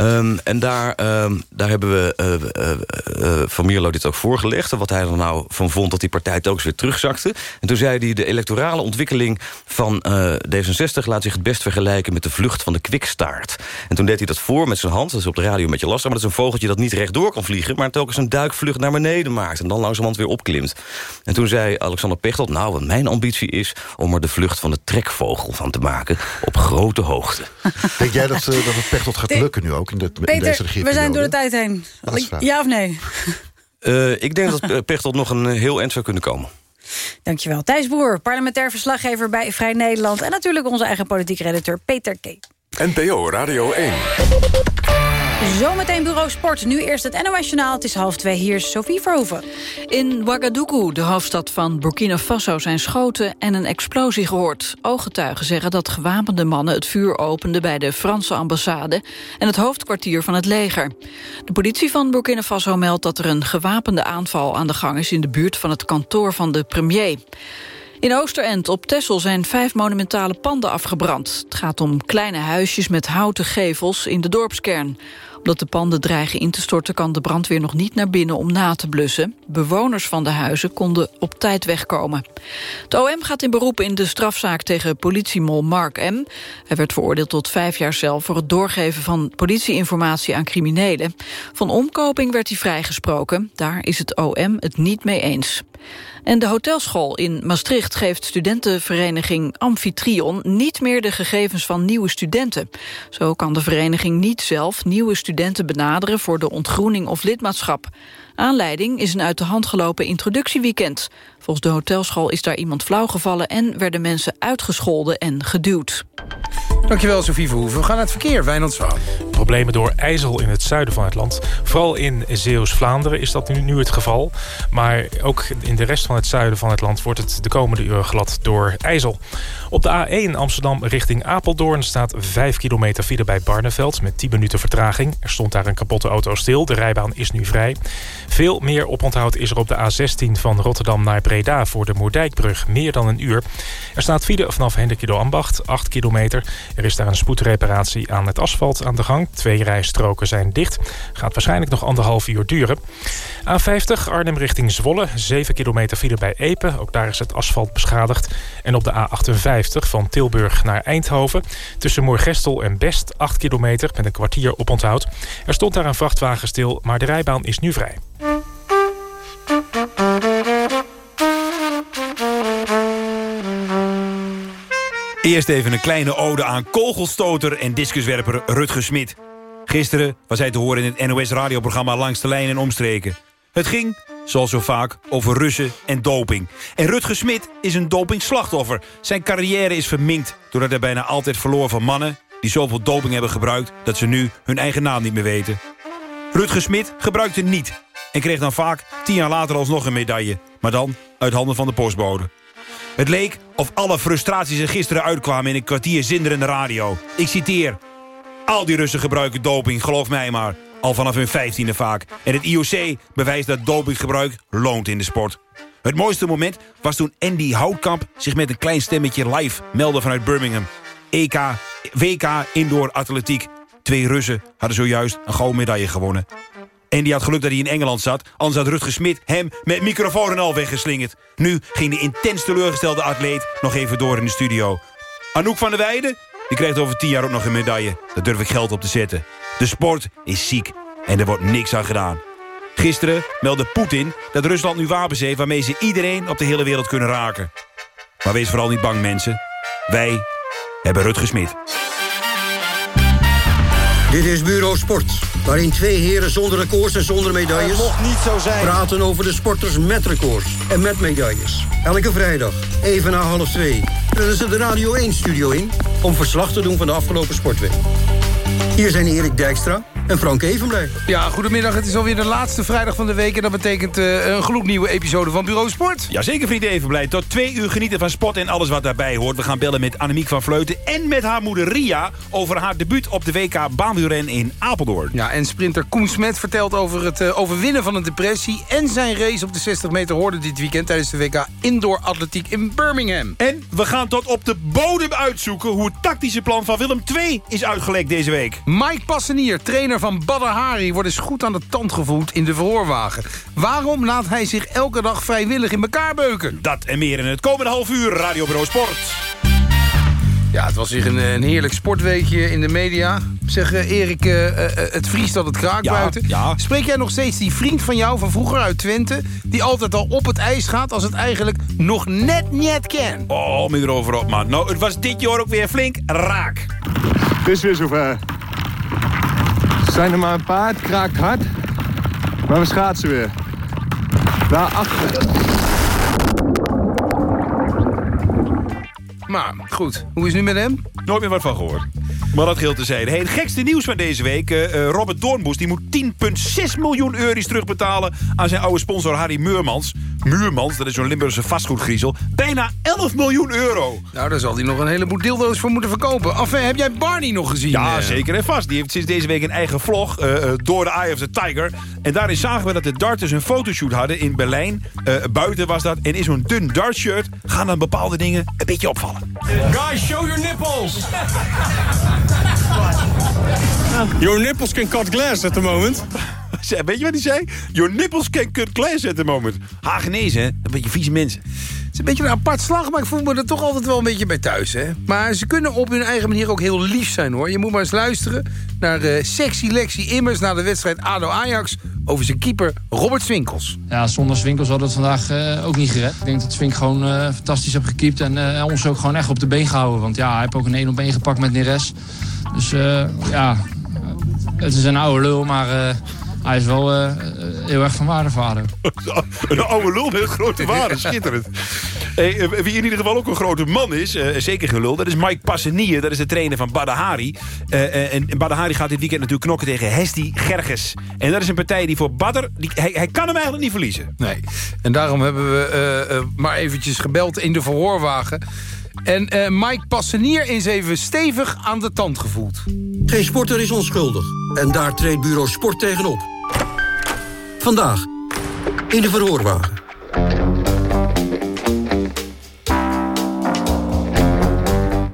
Um, en daar, um, daar hebben we uh, uh, Van Mierlo dit ook voorgelegd. Wat hij er nou van vond dat die partij telkens weer terugzakte. En toen zei hij, de electorale ontwikkeling van D66... laat zich het best vergelijken met de vlucht van de kwikstaart. En toen deed hij dat voor met zijn hand. Dat is op de radio een beetje lastig. Maar dat is een vogeltje dat niet rechtdoor kan vliegen... maar telkens een duikvlucht naar beneden maakt. En dan langzamerhand weer opklimt. En toen zei Alexander Pechtold... nou, wat mijn ambitie is om er de vlucht van de trekvogel van te maken... op grote hoogte. Denk jij dat, dat het Pechtold gaat lukken nu ook? In de, Peter, in deze we zijn door de tijd heen. Ja of nee? Uh, ik denk dat Pechtold nog een heel eind zou kunnen komen. Dankjewel. Thijs Boer, parlementair verslaggever bij Vrij Nederland... en natuurlijk onze eigen politiek redacteur Peter K. NPO Radio 1. Zometeen Bureau Sport. Nu eerst het NOS. Het is half twee. Hier is Sophie Verhoeven. In Ouagadougou, de hoofdstad van Burkina Faso, zijn schoten en een explosie gehoord. Ooggetuigen zeggen dat gewapende mannen het vuur openden bij de Franse ambassade en het hoofdkwartier van het leger. De politie van Burkina Faso meldt dat er een gewapende aanval aan de gang is in de buurt van het kantoor van de premier. In Oosterend op Texel zijn vijf monumentale panden afgebrand. Het gaat om kleine huisjes met houten gevels in de dorpskern omdat de panden dreigen in te storten... kan de brandweer nog niet naar binnen om na te blussen. Bewoners van de huizen konden op tijd wegkomen. Het OM gaat in beroep in de strafzaak tegen politiemol Mark M. Hij werd veroordeeld tot vijf jaar cel... voor het doorgeven van politieinformatie aan criminelen. Van omkoping werd hij vrijgesproken. Daar is het OM het niet mee eens. En de hotelschool in Maastricht geeft studentenvereniging Amphitryon niet meer de gegevens van nieuwe studenten. Zo kan de vereniging niet zelf nieuwe studenten benaderen voor de ontgroening of lidmaatschap. Aanleiding is een uit de hand gelopen introductieweekend. Volgens de hotelschool is daar iemand flauwgevallen en werden mensen uitgescholden en geduwd. Dankjewel Sofie Verhoeven. We gaan naar het verkeer, Wijnand Zwaan. Problemen door ijzel in het zuiden van het land. Vooral in Zeeuws-Vlaanderen is dat nu, het geval. Maar ook in de rest van het zuiden van het land wordt het de komende uren glad door ijzel. Op de A1 Amsterdam richting Apeldoorn staat 5 kilometer file bij Barneveld... met 10 minuten vertraging. Er stond daar een kapotte auto stil. De rijbaan is nu vrij. Veel meer oponthoud is er op de A16 van Rotterdam naar Breda... voor de Moerdijkbrug, meer dan een uur. Er staat file vanaf Hendrikido Ambacht, 8 kilometer. Er is daar een spoedreparatie aan het asfalt aan de gang. Twee rijstroken zijn dicht. Gaat waarschijnlijk nog anderhalf uur duren. A50 Arnhem richting Zwolle, 7 kilometer file bij Epe. Ook daar is het asfalt beschadigd. En op de A58 van Tilburg naar Eindhoven. Tussen Moorgestel en Best 8 kilometer met een kwartier op onthoud. Er stond daar een vrachtwagen stil, maar de rijbaan is nu vrij. Eerst even een kleine ode aan kogelstoter en discuswerper Rutger Smit. Gisteren was hij te horen in het NOS-radioprogramma Langs de Lijn en Omstreken. Het ging, zoals zo vaak, over Russen en doping. En Rutger Smit is een dopingslachtoffer. Zijn carrière is verminkt doordat hij bijna altijd verloor van mannen... die zoveel doping hebben gebruikt dat ze nu hun eigen naam niet meer weten. Rutger Smit gebruikte niet en kreeg dan vaak tien jaar later alsnog een medaille. Maar dan uit handen van de postbode. Het leek of alle frustraties er gisteren uitkwamen in een kwartier zinderende radio. Ik citeer... Al die Russen gebruiken doping, geloof mij maar. Al vanaf hun vijftiende vaak. En het IOC bewijst dat dopinggebruik loont in de sport. Het mooiste moment was toen Andy Houtkamp zich met een klein stemmetje live meldde vanuit Birmingham. EK, WK Indoor Atletiek. Twee Russen hadden zojuist een gouden medaille gewonnen. En die had geluk dat hij in Engeland zat, anders had Rutger Smit hem met microfoon en al weggeslingerd. Nu ging de intens teleurgestelde atleet nog even door in de studio. Anouk van der Weijden, die krijgt over tien jaar ook nog een medaille. Daar durf ik geld op te zetten. De sport is ziek en er wordt niks aan gedaan. Gisteren meldde Poetin dat Rusland nu wapens heeft... waarmee ze iedereen op de hele wereld kunnen raken. Maar wees vooral niet bang, mensen. Wij hebben Rutger Smit. Dit is Bureau Sport, waarin twee heren zonder records en zonder medailles... mocht niet zo zijn. praten over de sporters met records en met medailles. Elke vrijdag, even na half twee, zullen ze de Radio 1-studio in... om verslag te doen van de afgelopen sportweek. Hier zijn Erik Dijkstra en Frank Evenblij. Ja, goedemiddag. Het is alweer de laatste vrijdag van de week... en dat betekent uh, een gloednieuwe episode van Bureau Sport. Jazeker, vrienden Evenblij. Tot twee uur genieten van sport en alles wat daarbij hoort. We gaan bellen met Annemiek van Vleuten en met haar moeder Ria... over haar debuut op de WK baanwielren in Apeldoorn. Ja, en sprinter Koen Smet vertelt over het uh, overwinnen van een depressie... en zijn race op de 60 meter hoorde dit weekend... tijdens de WK Indoor Atletiek in Birmingham. En we gaan tot op de bodem uitzoeken... hoe het tactische plan van Willem II is uitgelekt deze week. Mike Passenier, trainer van Badr Hari... wordt eens goed aan de tand gevoeld in de verhoorwagen. Waarom laat hij zich elke dag vrijwillig in elkaar beuken? Dat en meer in het komende half uur Radio Bureau Sport. Ja, het was weer een, een heerlijk sportweekje in de media. Zeg uh, Erik, uh, uh, het vriest dat het kraakt ja, buiten. Ja. Spreek jij nog steeds die vriend van jou van vroeger uit Twente... die altijd al op het ijs gaat als het eigenlijk nog net niet kan? Oh, me erover op, man. Nou, het was dit jaar ook weer flink raak. Het is weer zover. Zijn er maar een paar, het kraakt hard. Maar we schaatsen weer. Daarachter... Maar goed, hoe is het nu met hem? Nooit meer wat van gehoord. Maar dat geldt te zijn. Hey, het gekste nieuws van deze week. Uh, Robert Doornboes die moet 10,6 miljoen euro's terugbetalen... aan zijn oude sponsor Harry Muurmans. Muurmans, dat is zo'n Limburgse vastgoedgriezel. Bijna 11 miljoen euro. Nou, daar zal hij nog een heleboel dildo's voor moeten verkopen. Enfin, heb jij Barney nog gezien? Ja, uh? zeker en vast. Die heeft sinds deze week een eigen vlog, uh, Door the Eye of the Tiger. En daarin zagen we dat de darters een fotoshoot hadden in Berlijn. buiten was dat. En in zo'n dun dartshirt gaan dan bepaalde dingen een beetje opvallen. Guys, show your nipples! Your nipples can cut glass at the moment. Weet je wat hij zei? Your nipples can cut glass at the moment. Hagenezen, een beetje vieze mensen. Een beetje een apart slag, maar ik voel me er toch altijd wel een beetje bij thuis. Hè? Maar ze kunnen op hun eigen manier ook heel lief zijn, hoor. Je moet maar eens luisteren naar uh, sexy Lexi Immers... na de wedstrijd ADO-Ajax over zijn keeper Robert Swinkels. Ja, zonder Swinkels had het vandaag uh, ook niet gered. Ik denk dat Swink gewoon uh, fantastisch heeft gekiept... en ons ook gewoon echt op de been gehouden. Want ja, hij heeft ook een 1 op 1 gepakt met Neres. Dus ja, het is een oude lul, maar hij is wel uh, heel erg van waarde ADO. een oude lul met grote waarde, schitterend. Hey, wie in ieder geval ook een grote man is, uh, zeker geen lul... dat is Mike Passenier, dat is de trainer van Badahari. Uh, en Badahari gaat dit weekend natuurlijk knokken tegen Hesti Gerges. En dat is een partij die voor Badr... Die, hij, hij kan hem eigenlijk niet verliezen. Nee, en daarom hebben we maar eventjes gebeld in de verhoorwagen... En uh, Mike Passenier is even stevig aan de tand gevoeld. Geen sporter is onschuldig. En daar treedt bureau Sport tegenop. Vandaag in de verhoorwagen.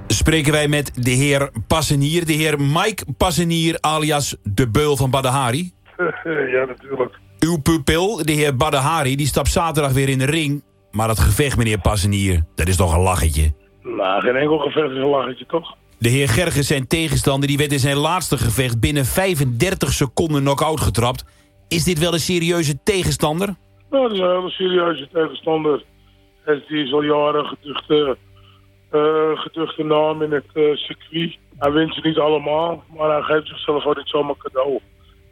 Spreken wij met de heer Passenier, de heer Mike Passenier alias de Beul van Badahari? Ja, natuurlijk. Uw pupil, de heer Badahari, die stapt zaterdag weer in de ring. Maar dat gevecht, meneer Passenier, dat is toch een lachetje? Nou, geen enkel gevecht is een lachetje, toch? De heer Gerges, zijn tegenstander, die werd in zijn laatste gevecht... binnen 35 seconden knock-out getrapt. Is dit wel een serieuze tegenstander? Nou, dat is een hele serieuze tegenstander. Die is al jaren geduchte, uh, geduchte naam in het uh, circuit. Hij wint ze niet allemaal, maar hij geeft zichzelf ook niet zomaar cadeau.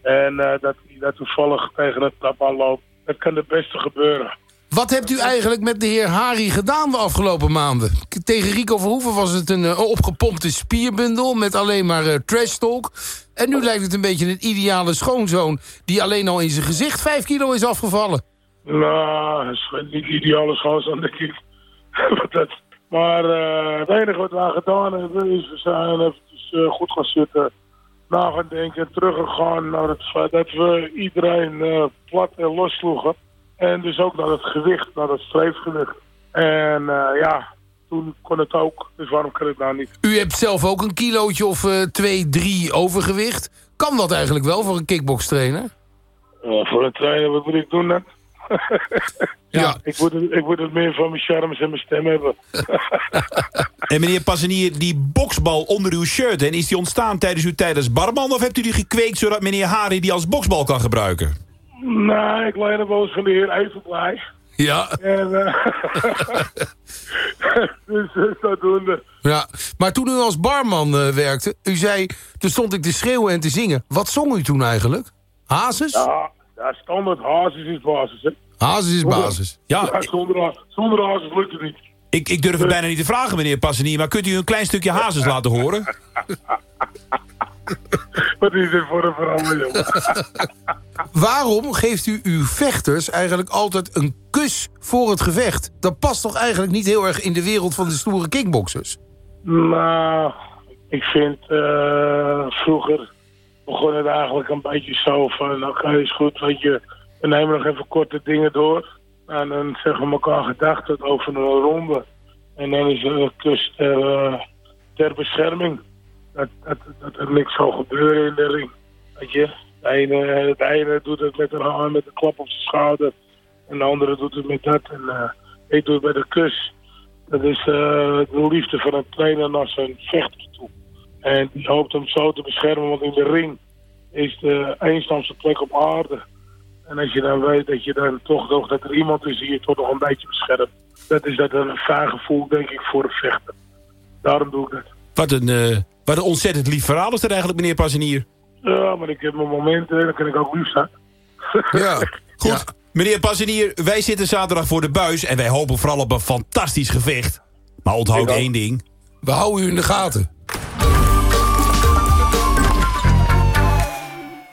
En uh, dat hij dat toevallig tegen het trap aanloopt, dat kan de beste gebeuren. Wat hebt u eigenlijk met de heer Hari gedaan de afgelopen maanden? Tegen Rico Verhoeven was het een uh, opgepompte spierbundel... met alleen maar uh, trash talk. En nu lijkt het een beetje een ideale schoonzoon... die alleen al in zijn gezicht 5 kilo is afgevallen. Nou, niet ideale schoonzoon, denk ik. maar uh, het enige wat we gedaan hebben... is we zijn even goed gaan zitten... na gaan denken, teruggegaan naar het feit dat we iedereen plat en los sloegen... En dus ook naar het gewicht, naar het streefgewicht. En uh, ja, toen kon het ook. Dus waarom kan het nou niet? U hebt zelf ook een kilootje of uh, twee, drie overgewicht. Kan dat eigenlijk wel voor een kickbokstrainer? Uh, voor een trainer, wat moet ik doen dan? ja. Ik, moet het, ik moet het meer van mijn charmes en mijn stem hebben. en meneer Passenier, die boksbal onder uw shirt... En is die ontstaan tijdens uw tijd als barman... of hebt u die gekweekt zodat meneer Hari die als boksbal kan gebruiken? Nee, ik leid wel eens van de heer Evenblij. Ja. En, uh, dus zodoende. Ja, maar toen u als barman uh, werkte, u zei... toen stond ik te schreeuwen en te zingen. Wat zong u toen eigenlijk? Hazes? Ja, ja standaard Hazes is basis, hè. Hazes is basis. Ja, ja zonder, zonder Hazes lukt het niet. Ik, ik durf het bijna niet te vragen, meneer Passenier... maar kunt u een klein stukje Hazes laten horen? Wat is dit voor een verandering, Waarom geeft u uw vechters eigenlijk altijd een kus voor het gevecht? Dat past toch eigenlijk niet heel erg in de wereld van de stoere kickboxers? Nou, ik vind uh, vroeger begon het eigenlijk een beetje zo van... oké, is goed, je, we nemen nog even korte dingen door. En dan zeggen we elkaar gedachten over een ronde. En dan is er een kus ter, uh, ter bescherming. Dat, dat, dat er niks zal gebeuren in de ring. Weet je, de ene, de ene doet het met een hand, met een klap op zijn schouder. En de andere doet het met dat. En uh, ik doe het met een kus. Dat is uh, de liefde van een trainer naar zijn vechter toe. En die hoopt hem zo te beschermen, want in de ring is de eenstandse plek op aarde. En als je dan weet dat je dan toch nog dat er iemand is die je toch nog een beetje beschermt. Dat is dat een fijn gevoel, denk ik, voor de vechter. Daarom doe ik dat. Wat een, uh, wat een ontzettend lief verhaal is dat eigenlijk, meneer Passenier. Ja, maar ik heb mijn momenten en dan kan ik ook lief zijn. Ja, goed. Ja. Meneer Passenier, wij zitten zaterdag voor de buis... en wij hopen vooral op een fantastisch gevecht. Maar onthoud één ding. We houden u in de gaten.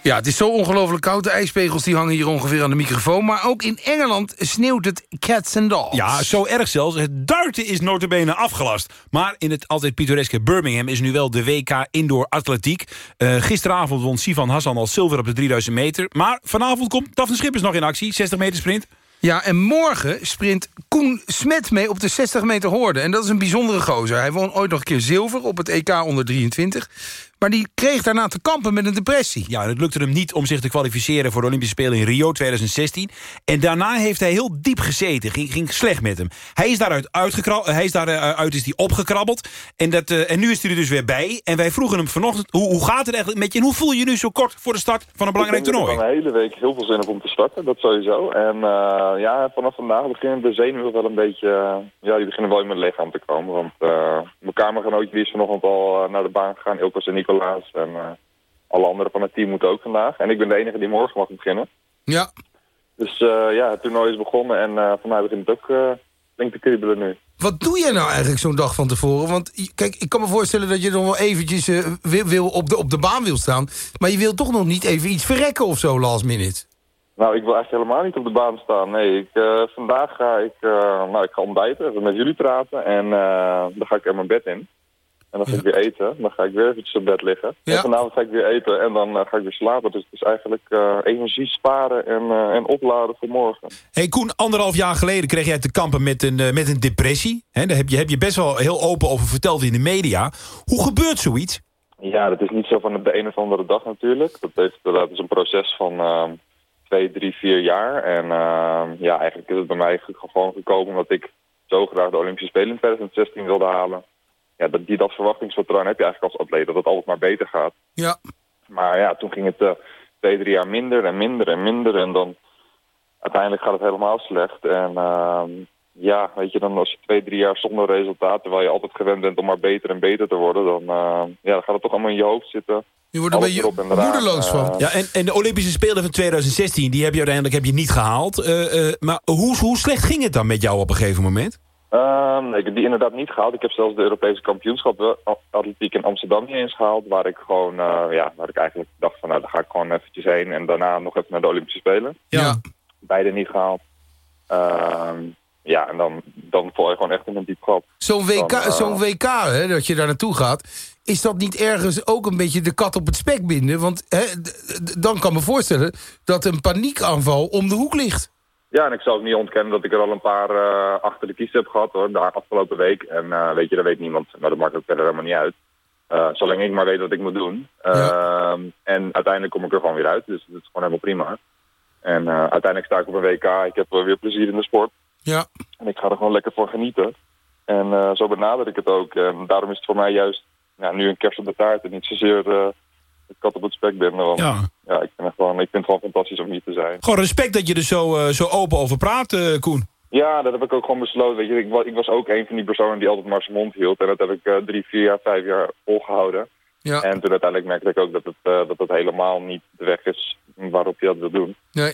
Ja, het is zo ongelooflijk koud. De ijspegels die hangen hier ongeveer aan de microfoon. Maar ook in Engeland sneeuwt het cats and dogs. Ja, zo erg zelfs. Het darten is notabene afgelast. Maar in het altijd pittoreske Birmingham is nu wel de WK Indoor Atletiek. Uh, gisteravond won Sivan Hassan al zilver op de 3000 meter. Maar vanavond komt Daphne Schippers nog in actie. 60 meter sprint. Ja, en morgen sprint Koen Smet mee op de 60 meter hoorde. En dat is een bijzondere gozer. Hij won ooit nog een keer zilver op het EK onder 23. Maar die kreeg daarna te kampen met een depressie. Ja, en het lukte hem niet om zich te kwalificeren voor de Olympische Spelen in Rio 2016. En daarna heeft hij heel diep gezeten. Ging, ging slecht met hem. Hij is daaruit, uitgekrabbeld, hij is daaruit is die opgekrabbeld. En, dat, uh, en nu is hij er dus weer bij. En wij vroegen hem vanochtend, hoe, hoe gaat het eigenlijk met je? En hoe voel je je nu zo kort voor de start van een belangrijk toernooi? Ik heb een hele week heel veel zin op om te starten, dat sowieso. En uh, ja, vanaf vandaag beginnen de zenuwen wel een beetje... Uh, ja, die beginnen wel in mijn lichaam te komen. Want mijn kamergenootje die is vanochtend al naar de baan gegaan. Ilkos en Nicolaas en uh, alle anderen van het team moeten ook vandaag. En ik ben de enige die morgen mag beginnen. Ja. Dus uh, ja, het toernooi is begonnen en uh, voor mij begint het ook denk te kriebelen nu. Wat doe jij nou eigenlijk zo'n dag van tevoren? Want kijk, ik kan me voorstellen dat je nog wel eventjes wil, wil op, de, op de baan wil staan. Maar je wilt toch nog niet even iets verrekken of zo last minute? Nou, ik wil eigenlijk helemaal niet op de baan staan. Nee, ik, vandaag ga ik, nou, ik ga ontbijten, even met jullie praten en dan ga ik er mijn bed in. En dan ga ik weer eten. Dan ga ik weer eventjes op bed liggen. Ja. En vanavond ga ik weer eten en dan uh, ga ik weer slapen. Dus het is eigenlijk uh, energie sparen en, uh, en opladen voor morgen. Hey Koen, anderhalf jaar geleden kreeg jij te kampen met een, met een depressie. He, daar heb je, heb je best wel heel open over verteld in de media. Hoe gebeurt zoiets? Ja, dat is niet zo van de een of andere dag natuurlijk. Dat, heeft, dat is een proces van ehm, twee, drie, vier jaar. En ehm, ja, eigenlijk is het bij mij gewoon gekomen omdat ik zo graag de Olympische Spelen in 2016 wilde halen ja, dat, die, dat verwachtingspatroon heb je eigenlijk als atleet, dat het altijd maar beter gaat. Ja. Maar ja, toen ging het uh, twee, drie jaar minder en minder en minder. En dan uiteindelijk gaat het helemaal slecht. En uh, ja, weet je, dan als je twee, drie jaar zonder resultaat, terwijl je altijd gewend bent om maar beter en beter te worden, dan, uh, ja, dan gaat het toch allemaal in je hoofd zitten. Je wordt er een beetje moedeloos van. Ja, en, en de Olympische Spelen van 2016, die heb je uiteindelijk heb je niet gehaald. maar hoe, hoe slecht ging het dan met jou op een gegeven moment? Um, ik heb die inderdaad niet gehaald. Ik heb zelfs de Europese kampioenschap atletiek in Amsterdam niet eens gehaald. Waar ik gewoon, uh, ja, waar ik eigenlijk dacht van nou, daar ga ik gewoon eventjes heen. En daarna nog even naar de Olympische Spelen. Ja. Beide niet gehaald. Um, ja, en dan, dan val je gewoon echt in een diep gat. Zo'n WK, uh, zo'n WK hè, dat je daar naartoe gaat... is dat niet ergens ook een beetje de kat op het spek binden? Want hè, dan kan me voorstellen dat een paniekaanval om de hoek ligt. Ja, en ik zal ook niet ontkennen dat ik er al een paar uh, achter de kies heb gehad hoor, de afgelopen week. En uh, weet je, dat weet niemand, maar dat maakt ook verder helemaal niet uit. Uh, zolang ik maar weet wat ik moet doen. Ja. En uiteindelijk kom ik er gewoon weer uit, dus dat is gewoon helemaal prima. En uiteindelijk sta ik op een WK, ik heb weer plezier in de sport. Ja. En ik ga er gewoon lekker voor genieten. En zo benader ik het ook. En daarom is het voor mij juist ja, nu een kerst op de taart en niet zozeer ik kat op het spek ben. Want ja. Ja, ik, vind het gewoon, ik vind het gewoon fantastisch om hier te zijn. Gewoon respect dat je er zo, uh, zo open over praat, uh, Koen. Ja, dat heb ik ook gewoon besloten. Weet je, ik, ik, was ook een van die personen die altijd maar zijn mond hield. En dat heb ik uh, drie, vier jaar, vijf jaar volgehouden. Ja. En toen uiteindelijk merkte ik ook dat het, dat het helemaal niet de weg is waarop je dat wil doen. Nee.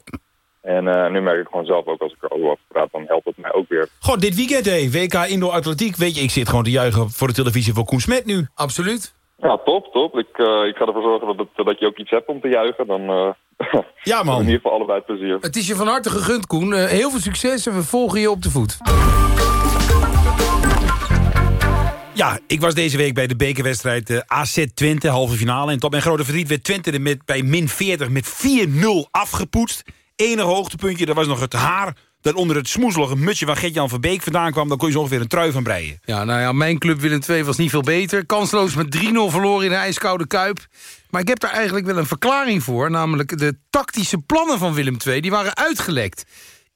En nu merk ik gewoon zelf ook als ik erover over praat, dan helpt het mij ook weer. Gewoon dit weekend, hé. WK Indoor Atletiek. Weet je, ik zit gewoon te juichen voor de televisie voor Koen Smet nu. Absoluut. Ja, top, top. Ik, eh, ik ga ervoor zorgen dat, het- dat je ook iets hebt om te juichen. Dan eh ja, man. in ieder geval allebei het plezier. Het is je van harte gegund, Koen. Eh, heel veel succes en we volgen je op de voet. Ja, ik was deze week bij de bekerwedstrijd eh, AZ Twente, halve finale. En tot mijn grote verdriet werd Twente er met, bij min 40 met 4-0 afgepoetst. Enige hoogtepuntje, dat was nog het haar... dat onder het smoezelige mutsje van Gert-Jan van Beek vandaan kwam... dan kon je zo ongeveer een trui van breien. Ja, nou ja, mijn club Willem II was niet veel beter. Kansloos met 3-0 verloren in een ijskoude Kuip. Maar ik heb daar eigenlijk wel een verklaring voor. Namelijk de tactische plannen van Willem II, die waren uitgelekt.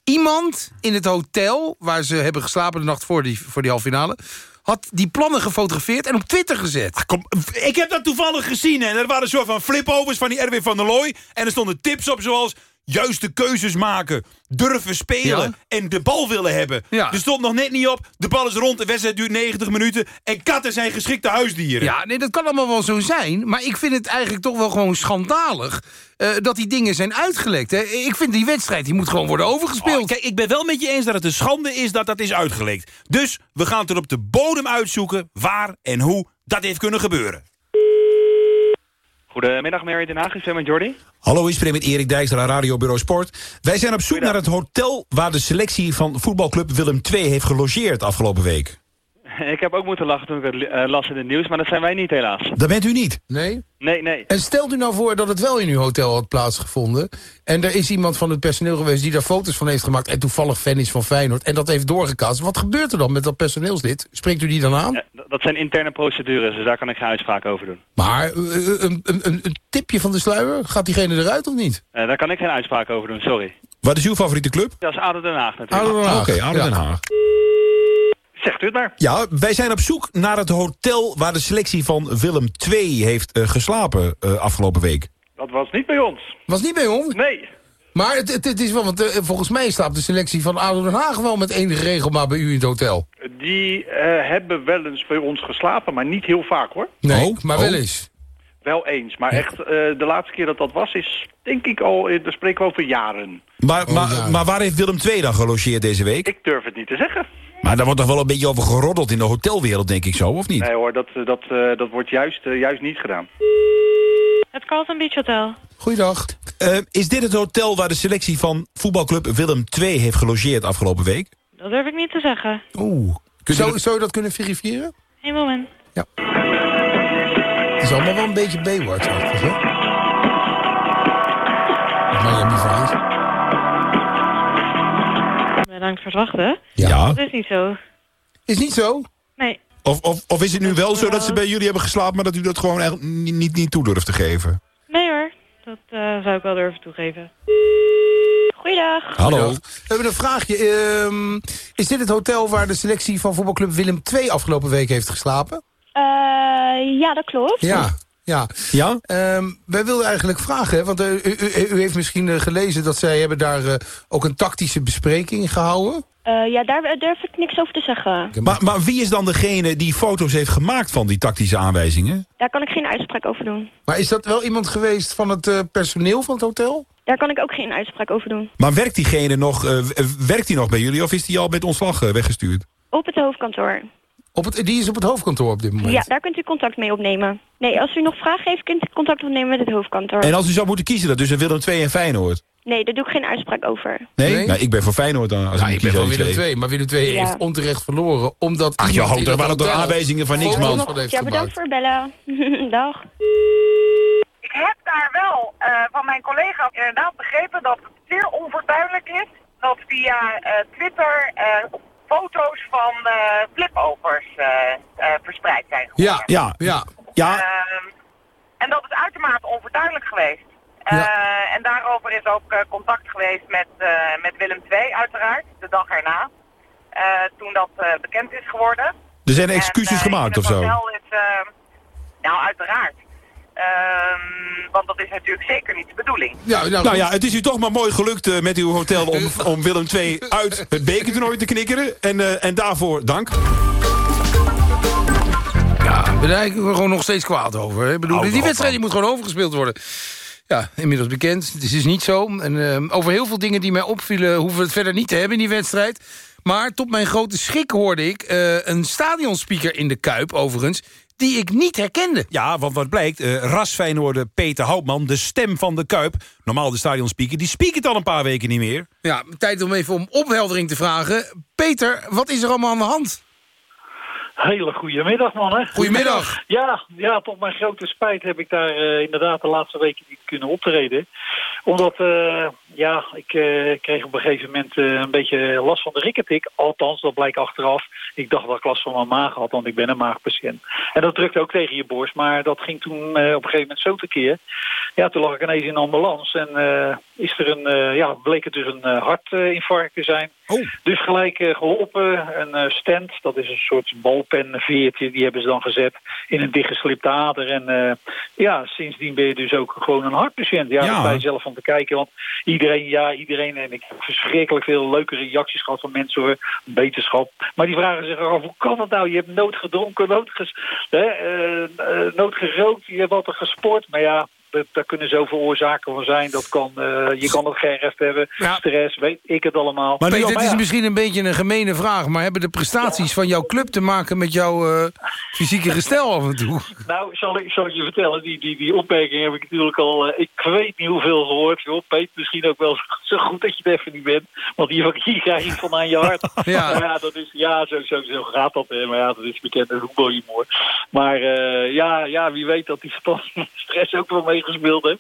Iemand in het hotel waar ze hebben geslapen de nacht voor die, voor die halve finale... had die plannen gefotografeerd en op Twitter gezet. Kom, ik heb dat toevallig gezien. En er waren een soort van flipovers van die Erwin van der Looy. En er stonden tips op zoals... juiste keuzes maken, durven spelen Ja. en de bal willen hebben. Ja. Er stond nog net niet op, de bal is rond, de wedstrijd duurt 90 minuten... en katten zijn geschikte huisdieren. Ja, nee, dat kan allemaal wel zo zijn. Maar ik vind het eigenlijk toch wel gewoon schandalig... eh, dat die dingen zijn uitgelekt. Hè. Ik vind die wedstrijd die moet gewoon worden overgespeeld. Oh, kijk, ik ben wel met je eens dat het een schande is dat dat is uitgelekt. Dus we gaan het er op de bodem uitzoeken waar en hoe dat heeft kunnen gebeuren. Goedemiddag, Mary Den Haag. Ik ben met Jordi. Hallo, ik spreek met Erik Dijkstra, Radiobureau Sport. Wij zijn op zoek naar het hotel waar de selectie van voetbalclub Willem II heeft gelogeerd afgelopen week. Ik heb ook moeten lachen toen ik het eh, las in het nieuws, maar dat zijn wij niet helaas. Dat bent u niet. Nee? Nee, nee. En stelt u nou voor dat het wel in uw hotel had plaatsgevonden... en er is iemand van het personeel geweest die daar foto's van heeft gemaakt... en toevallig fan is van Feyenoord en dat heeft doorgekaast. Wat gebeurt er dan met dat personeelslid? Spreekt u die dan aan? Eh, dat zijn interne procedures, dus daar kan ik geen uitspraak over doen. Maar eh, een, een, een, een tipje van de sluier, gaat diegene eruit of niet? Eh, daar kan ik geen uitspraak over doen, sorry. Wat is uw favoriete club? Dat is ADO Den Haag natuurlijk. ADO Den Haag. Oké, Ja. Den Haag. Zegt u het maar. Ja, wij zijn op zoek naar het hotel waar de selectie van Willem II heeft eh, geslapen eh, afgelopen week. Dat was niet bij ons. Was niet bij ons? Nee. Maar het, het, het is wel, want eh, volgens mij slaapt de selectie van ADO Den Haag... wel met enige regelmaat bij u in het hotel. Die eh, hebben wel eens bij ons geslapen, maar niet heel vaak hoor. Nee, Oh, maar oh. wel eens. Wel eens, maar echt eh, de laatste keer dat dat was is denk ik al, daar spreken we over jaren. Maar, maar, ja. maar waar heeft Willem II dan gelogeerd deze week? Ik durf het niet te zeggen. Maar daar wordt toch wel een beetje over geroddeld in de hotelwereld, denk ik zo, of niet? Nee hoor, dat, eh, dat, eh, dat wordt juist, eh, juist niet gedaan. Het Carlton Beach Hotel. Goeiedag. Eh, is dit het hotel waar de selectie van voetbalclub Willem II heeft gelogeerd afgelopen week? Dat durf ik niet te zeggen. Oeh. Zou, dat- zou je dat kunnen verifiëren? Eén moment. Het is allemaal wel een beetje Baywatch-achtig, hè? Miami Vice. Bedankt voor het wachten. Ja. Dat is niet zo. Is niet zo? Nee. Of, of, of is het nu wel zo dat ze bij jullie hebben geslapen... maar dat u dat gewoon eigenlijk niet, niet, niet toe durft te geven? Nee hoor. Dat eh, zou ik wel durven toegeven. Goeiedag. Hallo. Goeiedag. We hebben een vraagje. Ehm, is dit het hotel waar de selectie van voetbalclub Willem II afgelopen week heeft geslapen? Eh, ja, dat klopt. Ja. Ja. Ja? Ehm, wij wilden eigenlijk vragen, hè, want eh, u, u, u heeft misschien eh, gelezen dat zij hebben daar eh, ook een tactische bespreking gehouden. Eh, ja, daar durf ik niks over te zeggen. Maar, maar wie is dan degene die foto's heeft gemaakt van die tactische aanwijzingen? Daar kan ik geen uitspraak over doen. Maar is dat wel iemand geweest van het eh, personeel van het hotel? Daar kan ik ook geen uitspraak over doen. Maar werkt diegene nog, eh, werkt die nog bij jullie of is die al met ontslag weggestuurd? Op het hoofdkantoor. Op het, die is op het hoofdkantoor op dit moment. Ja, daar kunt u contact mee opnemen. Nee, als u nog vragen heeft, kunt u contact opnemen met het hoofdkantoor. En als u zou moeten kiezen, dat dus Willem II en Feyenoord? Nee, daar doe ik geen uitspraak over. Nee? Nee? Nou, ik ben voor Feyenoord dan. Als Ja, ik ben uit Willem die II, maar Willem II Ja. heeft onterecht verloren. Omdat Ach, joh, in er aanwijzingen van niks, man. Ja, bedankt gemaakt. voor bellen. Dag. Ik heb daar wel eh, van mijn collega inderdaad begrepen dat het zeer onverduidelijk is dat via eh, Twitter eh, foto's van eh, flipovers eh, eh, verspreid zijn geworden. Ja, ja, ja. Ehm, en dat is uitermate onverduidelijk geweest. En daarover is ook contact geweest met, met Willem II uiteraard, de dag erna. toen dat bekend is geworden. Er zijn excuses gemaakt in of zo? is, nou, uiteraard. Ehm, want dat is natuurlijk zeker niet de bedoeling. nou ja, het is u toch maar mooi gelukt eh, met uw hotel om, om Willem II uit het bekertoernooi te knikkeren. En, eh, en daarvoor dank. Ja, ik ben er gewoon nog steeds kwaad over. hè. Bedoel, die wedstrijd die moet gewoon overgespeeld worden. Ja, inmiddels bekend. Het is dus niet zo. En, ehm, over heel veel dingen die mij opvielen... hoeven we het verder niet te hebben in die wedstrijd. Maar tot mijn grote schrik hoorde ik uh, een stadionspeaker in de Kuip, overigens die ik niet herkende. Ja, want wat blijkt, uh, rasfijnorde Peter Houtman, de stem van de Kuip... normaal de stadionspeaker, die speakt al een paar weken niet meer. Ja, tijd om even om opheldering te vragen. Peter, wat is er allemaal aan de hand? Hele goede middag, man. Goedemiddag. Ja, ja, tot mijn grote spijt heb ik daar uh, inderdaad de laatste weken niet kunnen optreden. Omdat, uh, ja, ik uh, kreeg op een gegeven moment een beetje last van de rikketik. Althans, dat blijkt achteraf. Ik dacht dat ik last van mijn maag had, want ik ben een maagpatiënt. En dat drukte ook tegen je borst. Maar dat ging toen op een gegeven moment zo tekeer. Ja, toen lag ik ineens in een ambulance. En is er een, ja, bleek het dus een hartinfarct te zijn. Oh. Dus gelijk geholpen. Een stent, dat is een soort bal penveertje, die hebben ze dan gezet in een dichtgeslipte ader. En uh, ja, sindsdien ben je dus ook gewoon een hartpatiënt. Ja, ja. daar zelf van te kijken. Want iedereen, ja, iedereen, en ik heb verschrikkelijk veel leuke reacties gehad van mensen hoor, beterschap. Maar die vragen zich af, hoe kan dat nou? Je hebt nood gedronken, nood, ges, hè, uh, uh, nood gerookt, je hebt altijd gesport. Maar ja, daar kunnen zoveel oorzaken van zijn. Dat kan, uh, je kan het gerft hebben, ja. stress, weet ik het allemaal. Maar Peter, dit is misschien een beetje een gemene vraag... maar hebben de prestaties ja. van jouw club te maken met jouw uh, fysieke gestel af en toe? Nou, zal ik, zal ik je vertellen, die, die, die opmerking heb ik natuurlijk al... Uh, ik weet niet hoeveel gehoord, joh. Peter, misschien ook wel zo goed dat je het even niet bent. Want hier, hier krijg je van aan je hart. ja. Maar ja, dat is, ja zo, zo, zo gaat dat. Hè. Maar ja, dat is bekend als voetbalhumor. Maar ja, ja, wie weet dat die stress ook wel mee gespeeld heb.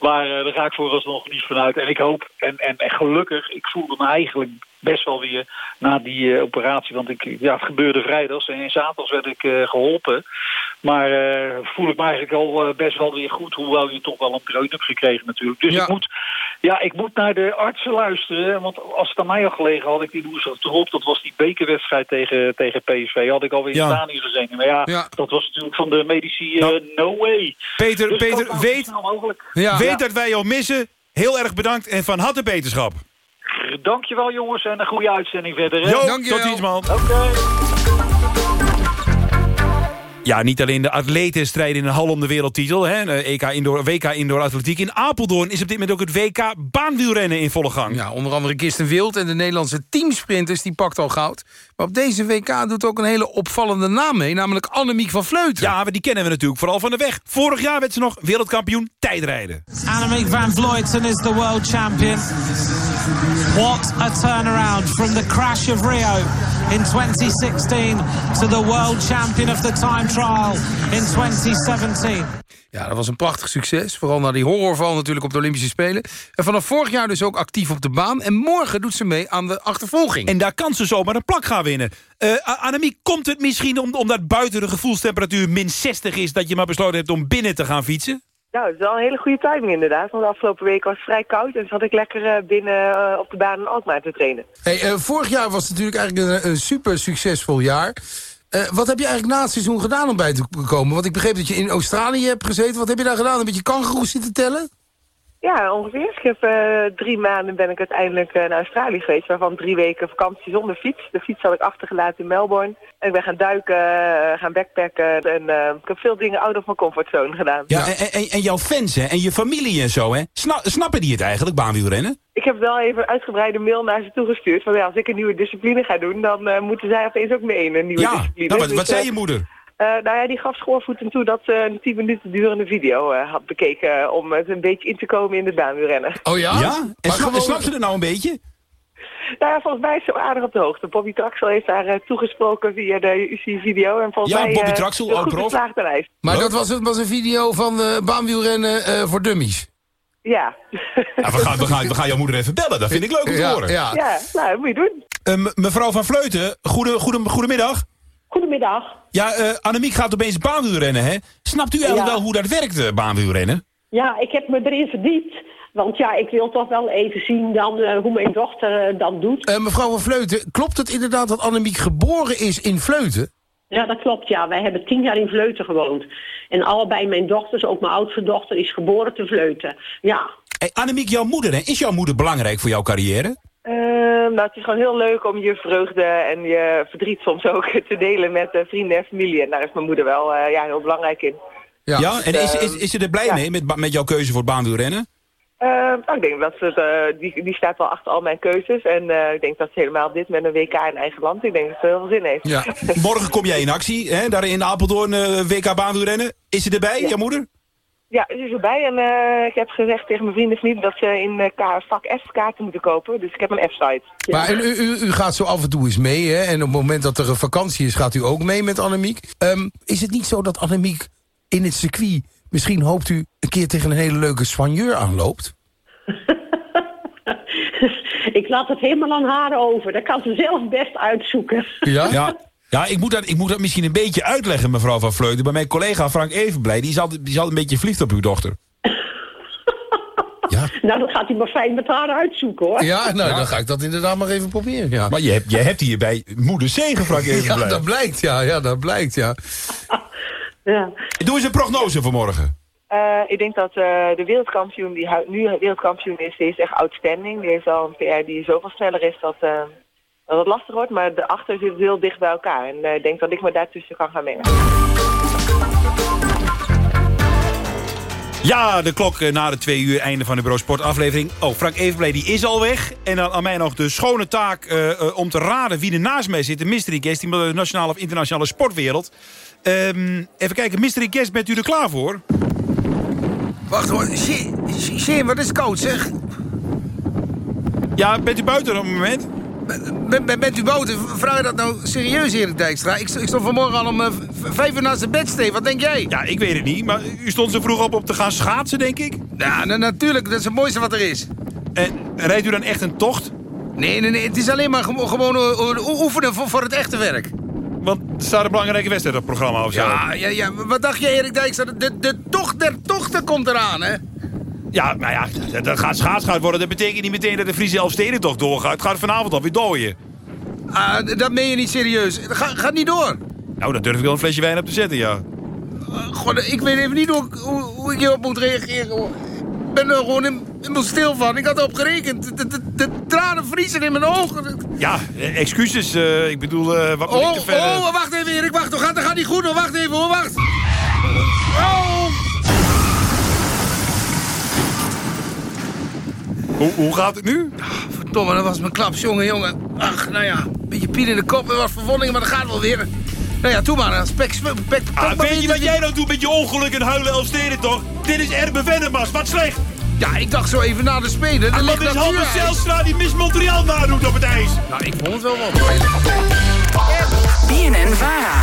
Maar uh, daar ga ik vooralsnog niet vanuit. En ik hoop, en, en, en gelukkig, ik voelde me eigenlijk best wel weer na die uh, operatie. Want ik, ja, het gebeurde vrijdags en in zaterdags werd ik uh, geholpen. Maar voel ik me eigenlijk al best wel weer goed. Hoewel je toch wel een dreun hebt gekregen natuurlijk. Dus Ja. ik, moet, ja, ik moet naar de artsen luisteren. Want als het aan mij had gelegen, had ik die woensdag erop. Dat was die bekerwedstrijd tegen, tegen PSV. Had ik alweer in Ja. Stanië gezeten. Maar ja, Ja. dat was natuurlijk van de medici eh, no way. Peter, Dus Peter nou weet, weet dat wij jou missen. Heel erg bedankt en van harte beterschap. Dankjewel jongens en een goede uitzending verder. hè? Jo, tot ziens man. Ja, niet alleen de atleten strijden in een hal om de wereldtitel. Hè, de EK indoor, WK Indoor Atletiek. In Apeldoorn is op dit moment ook het WK baanwielrennen in volle gang. Ja, onder andere Kirsten Wild en de Nederlandse teamsprinters... die pakt al goud. Maar op deze WK doet ook een hele opvallende naam mee... namelijk Annemiek van Vleuten. Ja, maar die kennen we natuurlijk vooral van de weg. Vorig jaar werd ze nog wereldkampioen tijdrijden. Annemiek van Vleuten is the world champion. What a turnaround from the crash of Rio in 2016 to the world champion of the time trial in 2017. Ja, dat was een prachtig succes. Vooral na die horrorval natuurlijk op de Olympische Spelen. En vanaf vorig jaar dus ook actief op de baan. En morgen doet ze mee aan de achtervolging. En daar kan ze zomaar een plak gaan winnen. Eh A- Annemiek, komt het misschien om, omdat buiten de gevoelstemperatuur min 60 is... dat je maar besloten hebt om binnen te gaan fietsen? Nou, het is wel een hele goede timing inderdaad. Want de afgelopen week was het vrij koud en zat ik lekker eh, binnen eh, op de baan in Alkmaar te trainen. Hey, eh, vorig jaar was het natuurlijk eigenlijk een, super succesvol jaar. Wat heb je eigenlijk na het seizoen gedaan om bij te komen? Want ik begreep dat je in Australië hebt gezeten. Wat heb je daar gedaan? Een beetje kangoeroes zitten tellen? Ja, ongeveer. Ik heb eh, drie maanden ben ik uiteindelijk eh, naar Australië geweest, waarvan drie weken vakantie zonder fiets. De fiets had ik achtergelaten in Melbourne. En ik ben gaan duiken, eh, gaan backpacken en ik heb veel dingen out of mijn comfortzone gedaan. Ja, En, en, en jouw fans hè, en je familie en zo, hè? Sna- snappen die het eigenlijk, baanwielrennen? Ik heb wel even een uitgebreide mail naar ze toegestuurd. Van ja, als ik een nieuwe discipline ga doen, dan moeten zij opeens ook mee in een nieuwe Ja, discipline. nou, wat, Dus, wat zei je moeder? Eh, nou ja, die gaf schoorvoeten toe dat ze een 10 minuten durende video eh, had bekeken om het een beetje in te komen in de baanwielrennen. Oh ja? Ja? En snap, snap ze er nou een beetje? Nou ja, volgens mij is ze aardig op de hoogte. Bobby Traxel heeft haar eh, toegesproken via de UC-video. En volgens Ja, mij Bobby Traxel, ook goed prof. Maar dat was, het was een video van eh, baanwielrennen eh, voor dummies. Ja. Ja, we, gaan, we, gaan, we gaan jouw moeder even bellen, dat vind ik leuk om te Ja, horen. ja. ja, nou, dat moet je doen. Mevrouw van Vleuten, goede, goede, goedemiddag. Goedemiddag. Ja, eh Annemiek gaat opeens baanwielrennen, hè? Snapt u eigenlijk Ja. wel hoe dat werkt, eh, baanwielrennen? Ja, ik heb me erin verdiept. Want ja, ik wil toch wel even zien dan, eh, hoe mijn dochter dat doet. Eh, mevrouw van Vleuten, klopt het inderdaad dat Annemiek geboren is in Vleuten? Ja, dat klopt, ja. Wij hebben tien jaar in Vleuten gewoond. En allebei mijn dochters, ook mijn oudste dochter, is geboren te Vleuten. Ja. Hey, Annemiek, jouw moeder, hè? is jouw moeder belangrijk voor jouw carrière? Eh, nou, het is gewoon heel leuk om je vreugde en je verdriet soms ook te delen met eh, vrienden en familie. En daar is mijn moeder wel eh, ja, heel belangrijk in. Ja, en is, Eh, is, is ze er blij ja. mee met, met jouw keuze voor het baanwielrennen? Eh, nou, ik denk dat ze het, eh, die, die staat wel achter al mijn keuzes. En eh, ik denk dat ze helemaal dit met een WK in eigen land, ik denk dat ze heel veel zin heeft. Ja. Morgen kom jij in actie, hè? daar in Apeldoorn uh, WK baanwielrennen. Is ze erbij, Ja. jouw moeder? Ja, ze is erbij en eh, ik heb gezegd tegen mijn vrienden en vrienden dat ze in ka- vak F kaarten moeten kopen. Dus ik heb een F-site. Maar en u, u, u gaat zo af en toe eens mee, hè? En op het moment dat er een vakantie is, gaat u ook mee met Annemiek. Ehm, is het niet zo dat Annemiek in het circuit... misschien hoopt u een keer tegen een hele leuke soigneur aanloopt? Ik laat het helemaal aan haar over. Dat kan ze zelf best uitzoeken. Ja? Ja, ja ik, moet dat, ik moet dat misschien een beetje uitleggen, mevrouw Van Vleuten. Maar mijn collega Frank Evenblij, die is altijd, die is altijd een beetje verliefd op uw dochter. Nou, dan gaat hij maar fijn met haar uitzoeken, hoor. Ja, nou, dan ga ik dat inderdaad maar even proberen, ja. Maar je hebt, je hebt hierbij moeder zegen, Frank Evenblij. Ja, dat blijkt, ja, ja, dat blijkt, ja. Ja. Doe eens een prognose voor morgen. Eh, ik denk dat eh, de wereldkampioen die nu wereldkampioen is, die is echt outstanding. Die heeft al een PR die zoveel sneller is dat, eh, dat het lastig wordt. Maar de achter zit heel dicht bij elkaar. En eh, ik denk dat ik me daartussen kan gaan mengen. Ja, de klok eh, na de twee uur, einde van de Bureau Sport aflevering. Oh, Frank Evenblij die is al weg. En dan aan mij nog de schone taak eh, om te raden wie er naast mij zit. De mystery guest, die de nationale of internationale sportwereld. Ehm, even kijken, mystery guest, bent u er klaar voor? Wacht hoor, Shane, wat is koud zeg? Ja, bent u buiten op het moment? Ben, ben- bent u buiten? Vraag je dat nou serieus, Erik Dijkstra? Ik, ik stond vanmorgen al om v- vijf uur naast de bed, Steve. Wat denk jij? Ja, ik weet het niet, maar u stond zo vroeg op om te gaan schaatsen, denk ik? Ja, na- natuurlijk. Dat is het mooiste wat er is. En rijdt u dan echt een tocht? Nee, nee, nee. Het is alleen maar gewoon eh, eh, oefenen voor, voor het echte werk. Want er staat een belangrijke wedstrijd op het programma of zo. Ja, ja, ja. Wat dacht je, Erik Dijkstra? De, de tocht der tochten komt eraan, hè? Ja, nou ja, dat- gaat schaatsgaard worden. Dat betekent niet meteen dat de Friese Elfstedentocht doorgaat. Het gaat vanavond alweer dooien. Ah, dat meen je niet serieus. Ga, gaat niet door. Nou, daar durf ik wel een flesje wijn op te zetten, ja. God, ik weet even niet hoe, ik- hoe, hoe ik hierop moet reageren. hoor. Ik ben er gewoon in, helemaal stil van. Ik had erop gerekend. De, de, de tranen vriezen in mijn ogen. Ja, eh, excuses. eh, ik bedoel, eh, wat moet Oh, ik er verder... oh, wacht even, Erik. Wacht, dat gaat, dat gaat niet goed hoor. Wacht even hoor, wacht. Hoe, hoe gaat het nu? Verdomme, dat was mijn klaps, jongen, jongen. Ach, nou ja, een beetje pien in de kop en wat verwondingen, maar dat gaat wel weer. Nou ja, doe maar. dan. Spek, spek, spek, Ah, weet je wat jij nou doet met je ongeluk en huilen Elfstedentocht? Dit is Erbe Vennemas, wat slecht. Ja, ik dacht zo even na de spelen. Ah, Er wat ligt is ijs. Zelstra die Miss Montreal nadoet op het ijs? Nou, ik vond het wel wat. hoor. BNN Vara.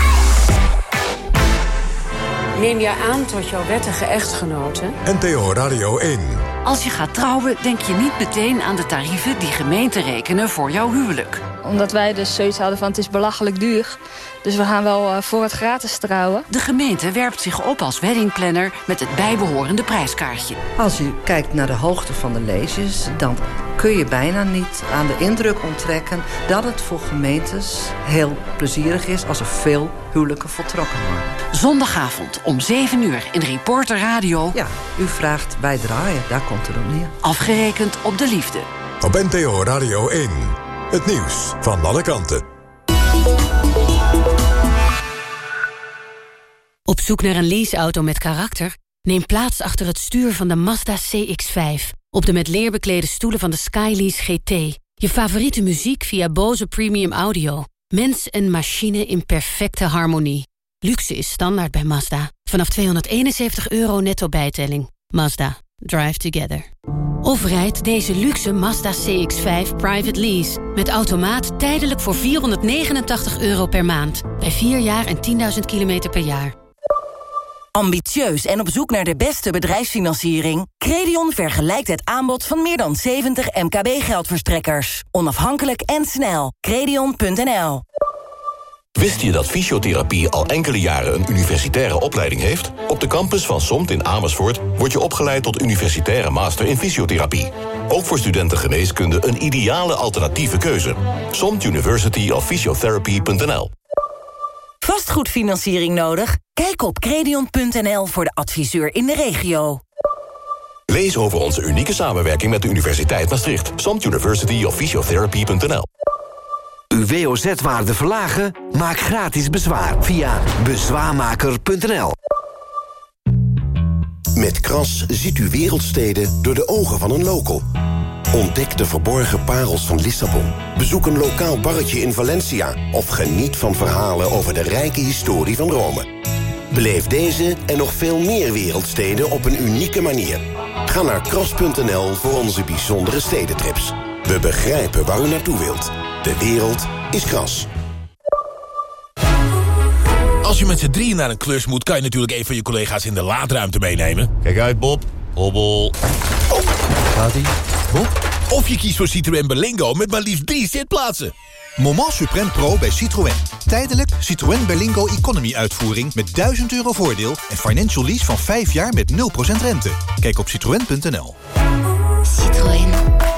Neem jij aan tot jouw wettige echtgenote? NTO Radio 1. Als je gaat trouwen, denk je niet meteen aan de tarieven die gemeenten rekenen voor jouw huwelijk. Omdat wij dus zoiets hadden van het is belachelijk duur. Dus we gaan wel eh, voor het gratis trouwen. De gemeente werpt zich op als weddingplanner met het bijbehorende prijskaartje. Als u kijkt naar de hoogte van de leges, dan kun je bijna niet aan de indruk onttrekken dat het voor gemeentes heel plezierig is als er veel huwelijken voltrokken worden. Zondagavond om 7 uur in Reporter Radio. Ja, u vraagt wij draaien, daar komt het op neer. Afgerekend op de liefde. Op NTO Radio 1. Het nieuws van alle kanten. Op zoek naar een leaseauto met karakter? Neem plaats achter het stuur van de Mazda CX-5. Op de met leer beklede stoelen van de Skylease GT. Je favoriete muziek via Bose Premium Audio. Mens en machine in perfecte harmonie. Luxe is standaard bij Mazda. Vanaf 271 euro netto bijtelling. Mazda. Drive together. Of rijd deze luxe Mazda CX-5 private lease. Met automaat tijdelijk voor 489 euro per maand. Bij 4 jaar en 10.000 kilometer per jaar. Ambitieus en op zoek naar de beste bedrijfsfinanciering? Credion vergelijkt het aanbod van meer dan 70 MKB-geldverstrekkers. Onafhankelijk en snel. Credion.nl Wist je dat fysiotherapie al enkele jaren een universitaire opleiding heeft? Op de campus van SOMT in Amersfoort word je opgeleid tot universitaire master in fysiotherapie. Ook voor studenten geneeskunde een ideale alternatieve keuze. SOMT University of Physiotherapy.nl Vastgoedfinanciering nodig? Kijk op credion.nl voor de adviseur in de regio. Lees over onze unieke samenwerking met de Universiteit Maastricht. SOMT University of Physiotherapy.nl Uw WOZ-waarde verlagen? Maak gratis bezwaar via bezwaarmaker.nl. Met Kras ziet u wereldsteden door de ogen van een local. Ontdek de verborgen parels van Lissabon. Bezoek een lokaal barretje in Valencia. Of geniet van verhalen over de rijke historie van Rome. Beleef deze en nog veel meer wereldsteden op een unieke manier. Ga naar kras.nl voor onze bijzondere stedentrips. We begrijpen waar u naartoe wilt. De wereld is kras. Als je met z'n drieën naar een klus moet... kan je natuurlijk een van je collega's in de laadruimte meenemen. Kijk uit, Bob. Hobbel. Oh. Gaat-ie? Bob? Of je kiest voor Citroën Berlingo met maar liefst drie zitplaatsen. Moment Supreme Pro bij Citroën. Tijdelijk Citroën Berlingo Economy uitvoering met 1000 euro voordeel... en financial lease van 5 jaar met 0% rente. Kijk op citroën.nl. Citroën.